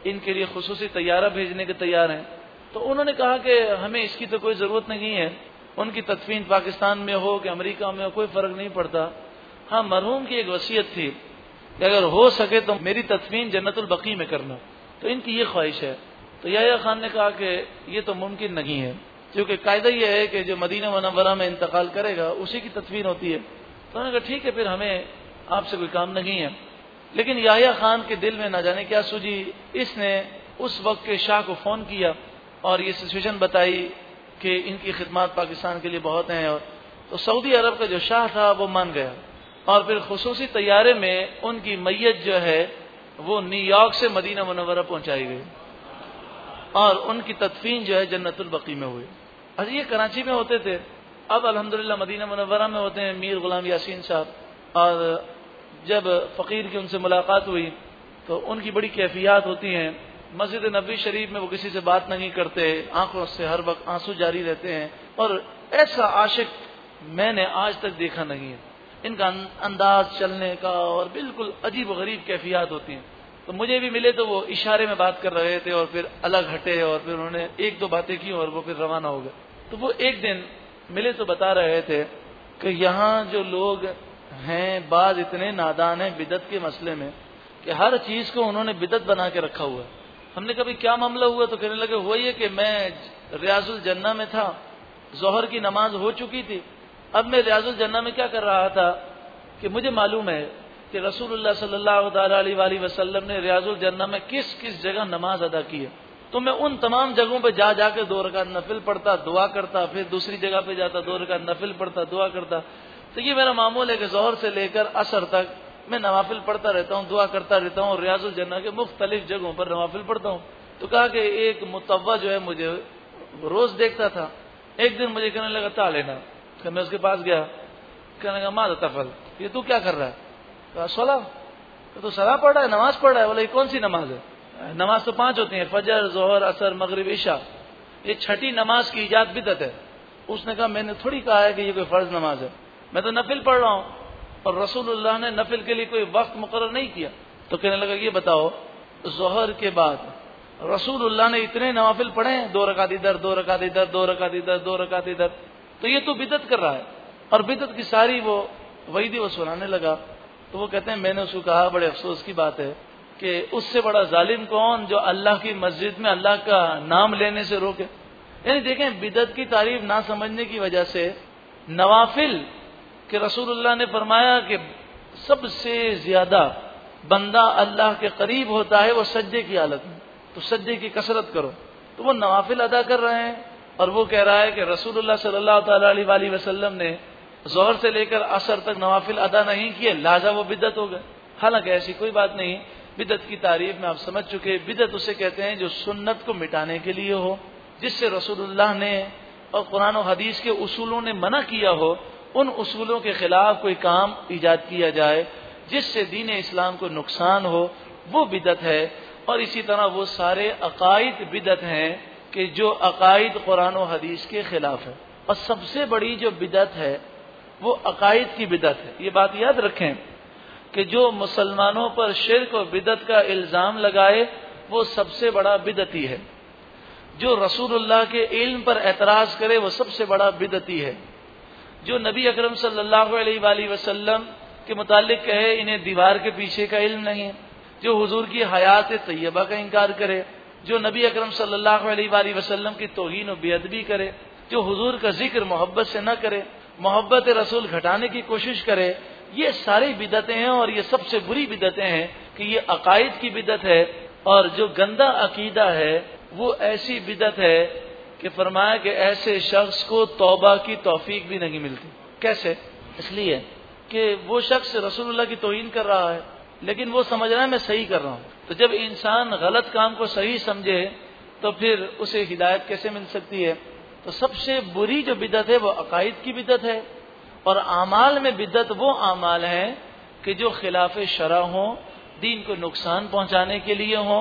इनके लिए खसूसी तैयारा भेजने के तैयार हैं। तो उन्होंने कहा कि हमें इसकी तो कोई ज़रूरत नहीं है। उनकी तदफीन पाकिस्तान में हो कि अमेरिका में हो, कोई फ़र्क नहीं पड़ता। हाँ मरहूम की एक वसीयत थी कि अगर हो सके तो मेरी तदफीन जन्नतुल बकी में करना। तो इनकी ये ख्वाहिश है। तो याया खान ने कहा कि ये तो मुमकिन नहीं है। क्योंकि कायदा यह है कि जो मदीना मनवरा में इंतकाल करेगा, उसी की तदफीन होती है। तो उन्होंने कहा, ठीक है, फिर हमें आपसे कोई काम नहीं है। लेकिन याहिया खान के दिल में ना जाने क्या सूझी। इसने उस वक्त के शाह को फ़ोन किया। और ये सिचुएशन बताई कि इनकी खिदमत पाकिस्तान के लिए बहुत हैं और तो सऊदी अरब का जो शाह था, वो मान गया। और फिर खसूसी तैयारे में उनकी मैयत जो है, वो न्यूयॉर्क से मदीना मनवरा पहुंचाई गई। और उनकी तदफीन जो है, जन्नतुल बकी में हुई। अरे ये कराची में होते थे। अब अल्हम्दुलिल्लाह, मदीना मनवरा में होते हैं मीर गुलाम यासीन साहब। और जब फ़कीर की उनसे मुलाकात हुई तो उनकी बड़ी कैफियात होती हैं। मस्जिद नबी शरीफ में वो किसी से बात नहीं करते, आँखों से हर वक्त आँसू जारी रहते हैं, और ऐसा आशिक मैंने आज तक देखा नहीं है। इनका अंदाज चलने का और बिल्कुल अजीब गरीब कैफियात होती हैं। तो मुझे भी मिले तो वो इशारे में बात कर रहे थे और फिर अलग हटे और फिर उन्होंने एक दो बातें की और वो फिर रवाना हो गए। तो वो एक दिन मिले तो बता रहे थे कि यहाँ जो लोग हैं बाद इतने नादान हैं बिदत के मसले में कि हर चीज़ को उन्होंने बिदत बना के रखा हुआ है। हमने कभी क्या मामला हुआ तो कहने लगे, हुआ ये कि मैं रियाजुल जन्ना में था, जोहर की नमाज़ हो चुकी थी। अब मैं रियाजुल जन्ना में क्या कर रहा था कि मुझे मालूम है कि रसूलुल्लाह सल्लल्लाहु अलैहि वसल्लम ने रियाजुल जन्ना में किस किस जगह नमाज़ अदा की है। तो मैं उन तमाम जगहों पर जा जाकर दो रकात नफिल पढ़ता, दुआ करता, फिर दूसरी जगह पे जाता, दो रकात नफिल पढ़ता, दुआ करता। तो ये मेरा मामूल है कि जहर से लेकर असर तक मैं नवाफिल पढ़ता रहता हूँ, दुआ करता रहता हूँ रियाजुल जन्ना के मुख्तलिफ़ जगहों पर नवाफिल पढ़ता हूँ। तो कहा कि एक मुतवा जो है मुझे रोज देखता था। एक दिन मुझे कहने लगा ता लेना फिर मैं उसके पास गया। कहने लगा, माँ तफल, ये तू क्या कर रहा है? कहा सोला तो सलाह पढ़ रहा है, नमाज़ पढ़ रहा है? बोले कौन सी नमाज़ है? नमाज़ तो पाँच होती है, फजर, जोहर, असर, मगरब ईशा ये छठी नमाज़ की इजाद बिदत है। उसने कहा, मैंने थोड़ी कहा है कि ये कोई फ़र्ज़ नमाज़ है। मैं तो नफिल पढ़ रहा हूँ। और रसूलुल्लाह ने नफिल के लिए कोई वक्त मुकर नहीं किया। तो कहने लगा, ये बताओ, जोहर के बाद रसूलुल्लाह ने इतने नवाफिल पढ़े हैं, दो रकात इधर, दो रकात इधर, दो रकात इधर, दो रकात इधर तो ये तो बिदत कर रहा है। और बिदत की सारी वो वही वो सुनाने लगा। तो वो कहते हैं, मैंने उसको कहा, बड़े अफसोस की बात है कि उससे बड़ा जालिम कौन जो अल्लाह की मस्जिद में अल्लाह का नाम लेने से रोके? यानी देखें, बिदत की तारीफ़ ना समझने की वजह से नवाफिल के रसूलुल्लाह ने फरमाया कि सबसे ज़्यादा बंदा अल्लाह के करीब होता है वो सज्जे की हालत में। तो सज्जे की कसरत करो। तो वो नवाफिल अदा कर रहे हैं और वो कह रहा है कि रसूलुल्लाह सल्लल्लाहु अलैहि ने जोहर से लेकर असर तक नवाफिल अदा नहीं किए। लाजा वो बिदत हो गए। हालाँकि ऐसी कोई बात नहीं, बिदत की तारीफ़ में आप समझ चुके बिदत उसे कहते हैं जो सुन्नत को मिटाने के लिए हो, जिससे रसूलुल्लाह ने और कुरान हदीस के उसूलों ने मना किया हो उन उसूलों के खिलाफ कोई काम ईजाद किया जाए जिससे दीन इस्लाम को नुकसान हो, वो बिदत है। और इसी तरह वो सारे अकायद बिदत हैं कि जो अकायद कुरान और हदीस के खिलाफ है। और सबसे बड़ी जो बिदत है, वो अकायद की बिदत है। ये बात याद रखें कि जो मुसलमानों पर शिरक और बिदत का इल्ज़ाम लगाए, वो सबसे बड़ा बिदती है। जो रसूलुल्लाह के इल्म पर एतराज़ करे, वो सबसे बड़ा बिदती है। जो नबी अकरम सल्लल्लाहु अलैहि के मुतालिक कहे, इन्हें दीवार के पीछे का इल्म नहीं है, जो हुजूर की हयात तैयबा का इनकार करे, जो नबी अकरम सल्लल्लाहु अलैहि वसल्लम की तोहन बेअदबी करे, जो हुजूर का ज़िक्र मोहब्बत से न करे, मोहब्बत रसूल घटाने की कोशिश करे, ये सारी बिदतें हैं और ये सबसे बुरी बिदतें हैं कि ये अकायद की बिदत है और जो गंदा अकीदा है, वो ऐसी बिदत है कि फरमाया कि ऐसे शख्स को तौबा की तौफीक भी नहीं मिलती। कैसे? इसलिए कि वो शख्स रसूलुल्लाह की तोहिन कर रहा है, लेकिन वो समझ रहा है मैं सही कर रहा हूँ। तो जब इंसान गलत काम को सही समझे तो फिर उसे हिदायत कैसे मिल सकती है? तो सबसे बुरी जो बिदत है, वो अकायद की बिदत है। और आमाल में बिदत वो आमाल है कि जो खिलाफ शरा हो, दीन को नुकसान पहुँचाने के लिए हो,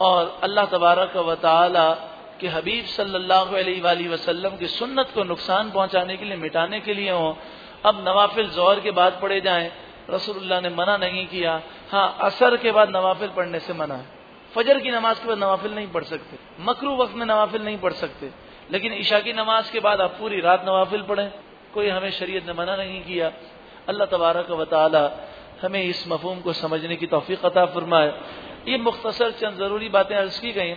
और अल्लाह तबारक व ताली कि हबीब सल्लल्लाहु अलैहि वसल्लम की सुन्नत को नुकसान पहुँचाने के लिए, मिटाने के लिए हो। अब नवाफिल जोहर के बाद पढ़े जाएँ, रसूलुल्लाह ने मना नहीं किया। हाँ असर के बाद नवाफिल पढ़ने से मना। है फजर की नमाज़ के बाद नवाफिल नहीं पढ़ सकते। मकरू वक्त में नवाफिल नहीं पढ़ सकते। लेकिन ईशा की नमाज़ के बाद आप पूरी रात नवाफिल पढ़ें। कोई हमें शरीयत ने मना नहीं किया। अल्लाह तबारक व हमें इस मफहम को समझने की तोफ़ी अता फरमाए। ये मुख्तसर चंद ज़रूरी बातें अर्ज़ की गई।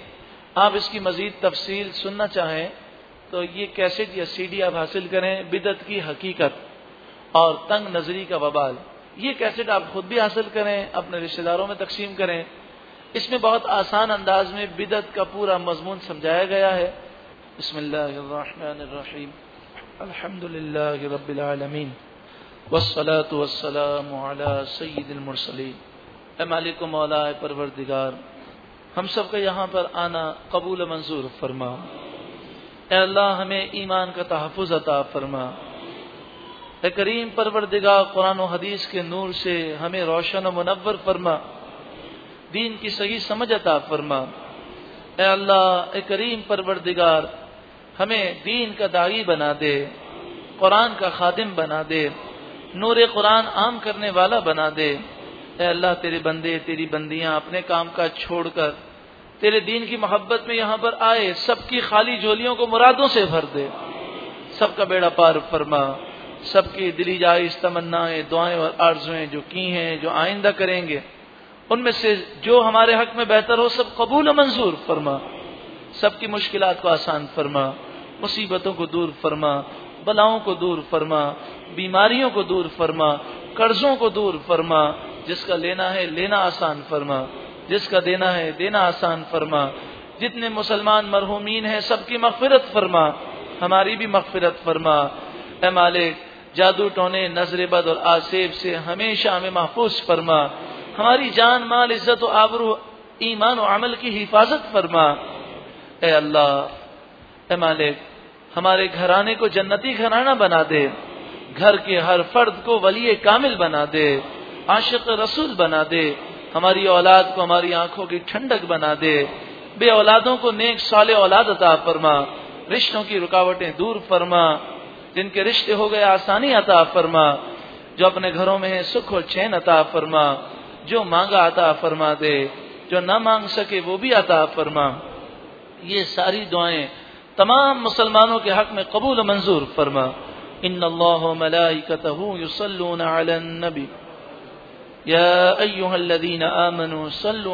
आप इसकी मजीद तफसील सुनना चाहें तो ये कैसेट या सीडी आप हासिल करें, बिदत की हकीकत और तंग नजरी का बबाल। ये कैसेट आप खुद भी हासिल करें, अपने रिश्तेदारों में तकसीम करें। इसमें बहुत आसान अंदाज में बिदत का पूरा मजमून समझाया गया है। बसमीम अलहमदिल्ला रबालमीन वसलात वसलाम सईदमरसलीन मालिक मौला परवरदिगार। हम सबका यहाँ पर आना कबूल मंजूर फरमा। अल्लाह, हमें ईमान का तहफ़ अता फरमा। करीम परवरदिगा कुरान हदीस के नूर से हमें रोशन मुनवर फरमा। दीन की सही समझ अता फरमा। अल्लाह, ए करीम परवरदिगार, हमें दीन का दाई बना दे, कुरान का खादिम बना दे नूर कुरान आम करने वाला बना दे। अल्लाह, तेरे बंदे, तेरी बंदियाँ, अपने काम का छोड़कर, तेरे दीन की मोहब्बत में यहाँ पर आए, सबकी खाली झोलियों को मुरादों से भर दे। सबका बेड़ा पार फरमा। सबकी दिली जायज़ तमन्नाएँ, दुआएँ और आर्जुएँ जो की हैं, जो आइंदा करेंगे, उनमें से जो हमारे हक में बेहतर हो, सब कबूल मंजूर फरमा। सबकी मुश्किल को आसान फरमा। मुसीबतों को दूर फरमा। बलाओं को दूर फरमा। बीमारियों को दूर फरमा। कर्जों को दूर फरमा। जिसका लेना है, लेना आसान फरमा। जिसका देना है, देना आसान फरमा। जितने मुसलमान मरहूमीन हैं, सबकी मगफिरत फरमा। हमारी भी मगफिरत फरमा। ए मालिक, जादू टोने, नज़र बद और आसेब से हमेशा हमें महफूज फरमा। हमारी जान, माल, इज़्ज़त आबरू, ईमान और अमल की हिफाजत फरमा। ए अल्लाह, ए मालिक, हमारे घराने को जन्नती घराना बना दे। घर के हर फर्द को वली कामिल बना दे। आशिक रसूल बना दे, हमारी औलाद को हमारी आँखों की ठंडक बना दे, बे औलादों को नेक साले औलाद अता फरमा, रिश्तों की रुकावटें दूर फरमा, जिनके रिश्ते हो गए आसानी अता फरमा, जो अपने घरों में है सुख और चैन अता फरमा, जो मांगा अता फरमा दे, जो ना मांग सके वो भी अता फरमा। ये सारी दुआएँ तमाम मुसलमानों के हक में कबूल मंजूर फरमा। इन मलाइकतहू युसल्लून अलन नबी। या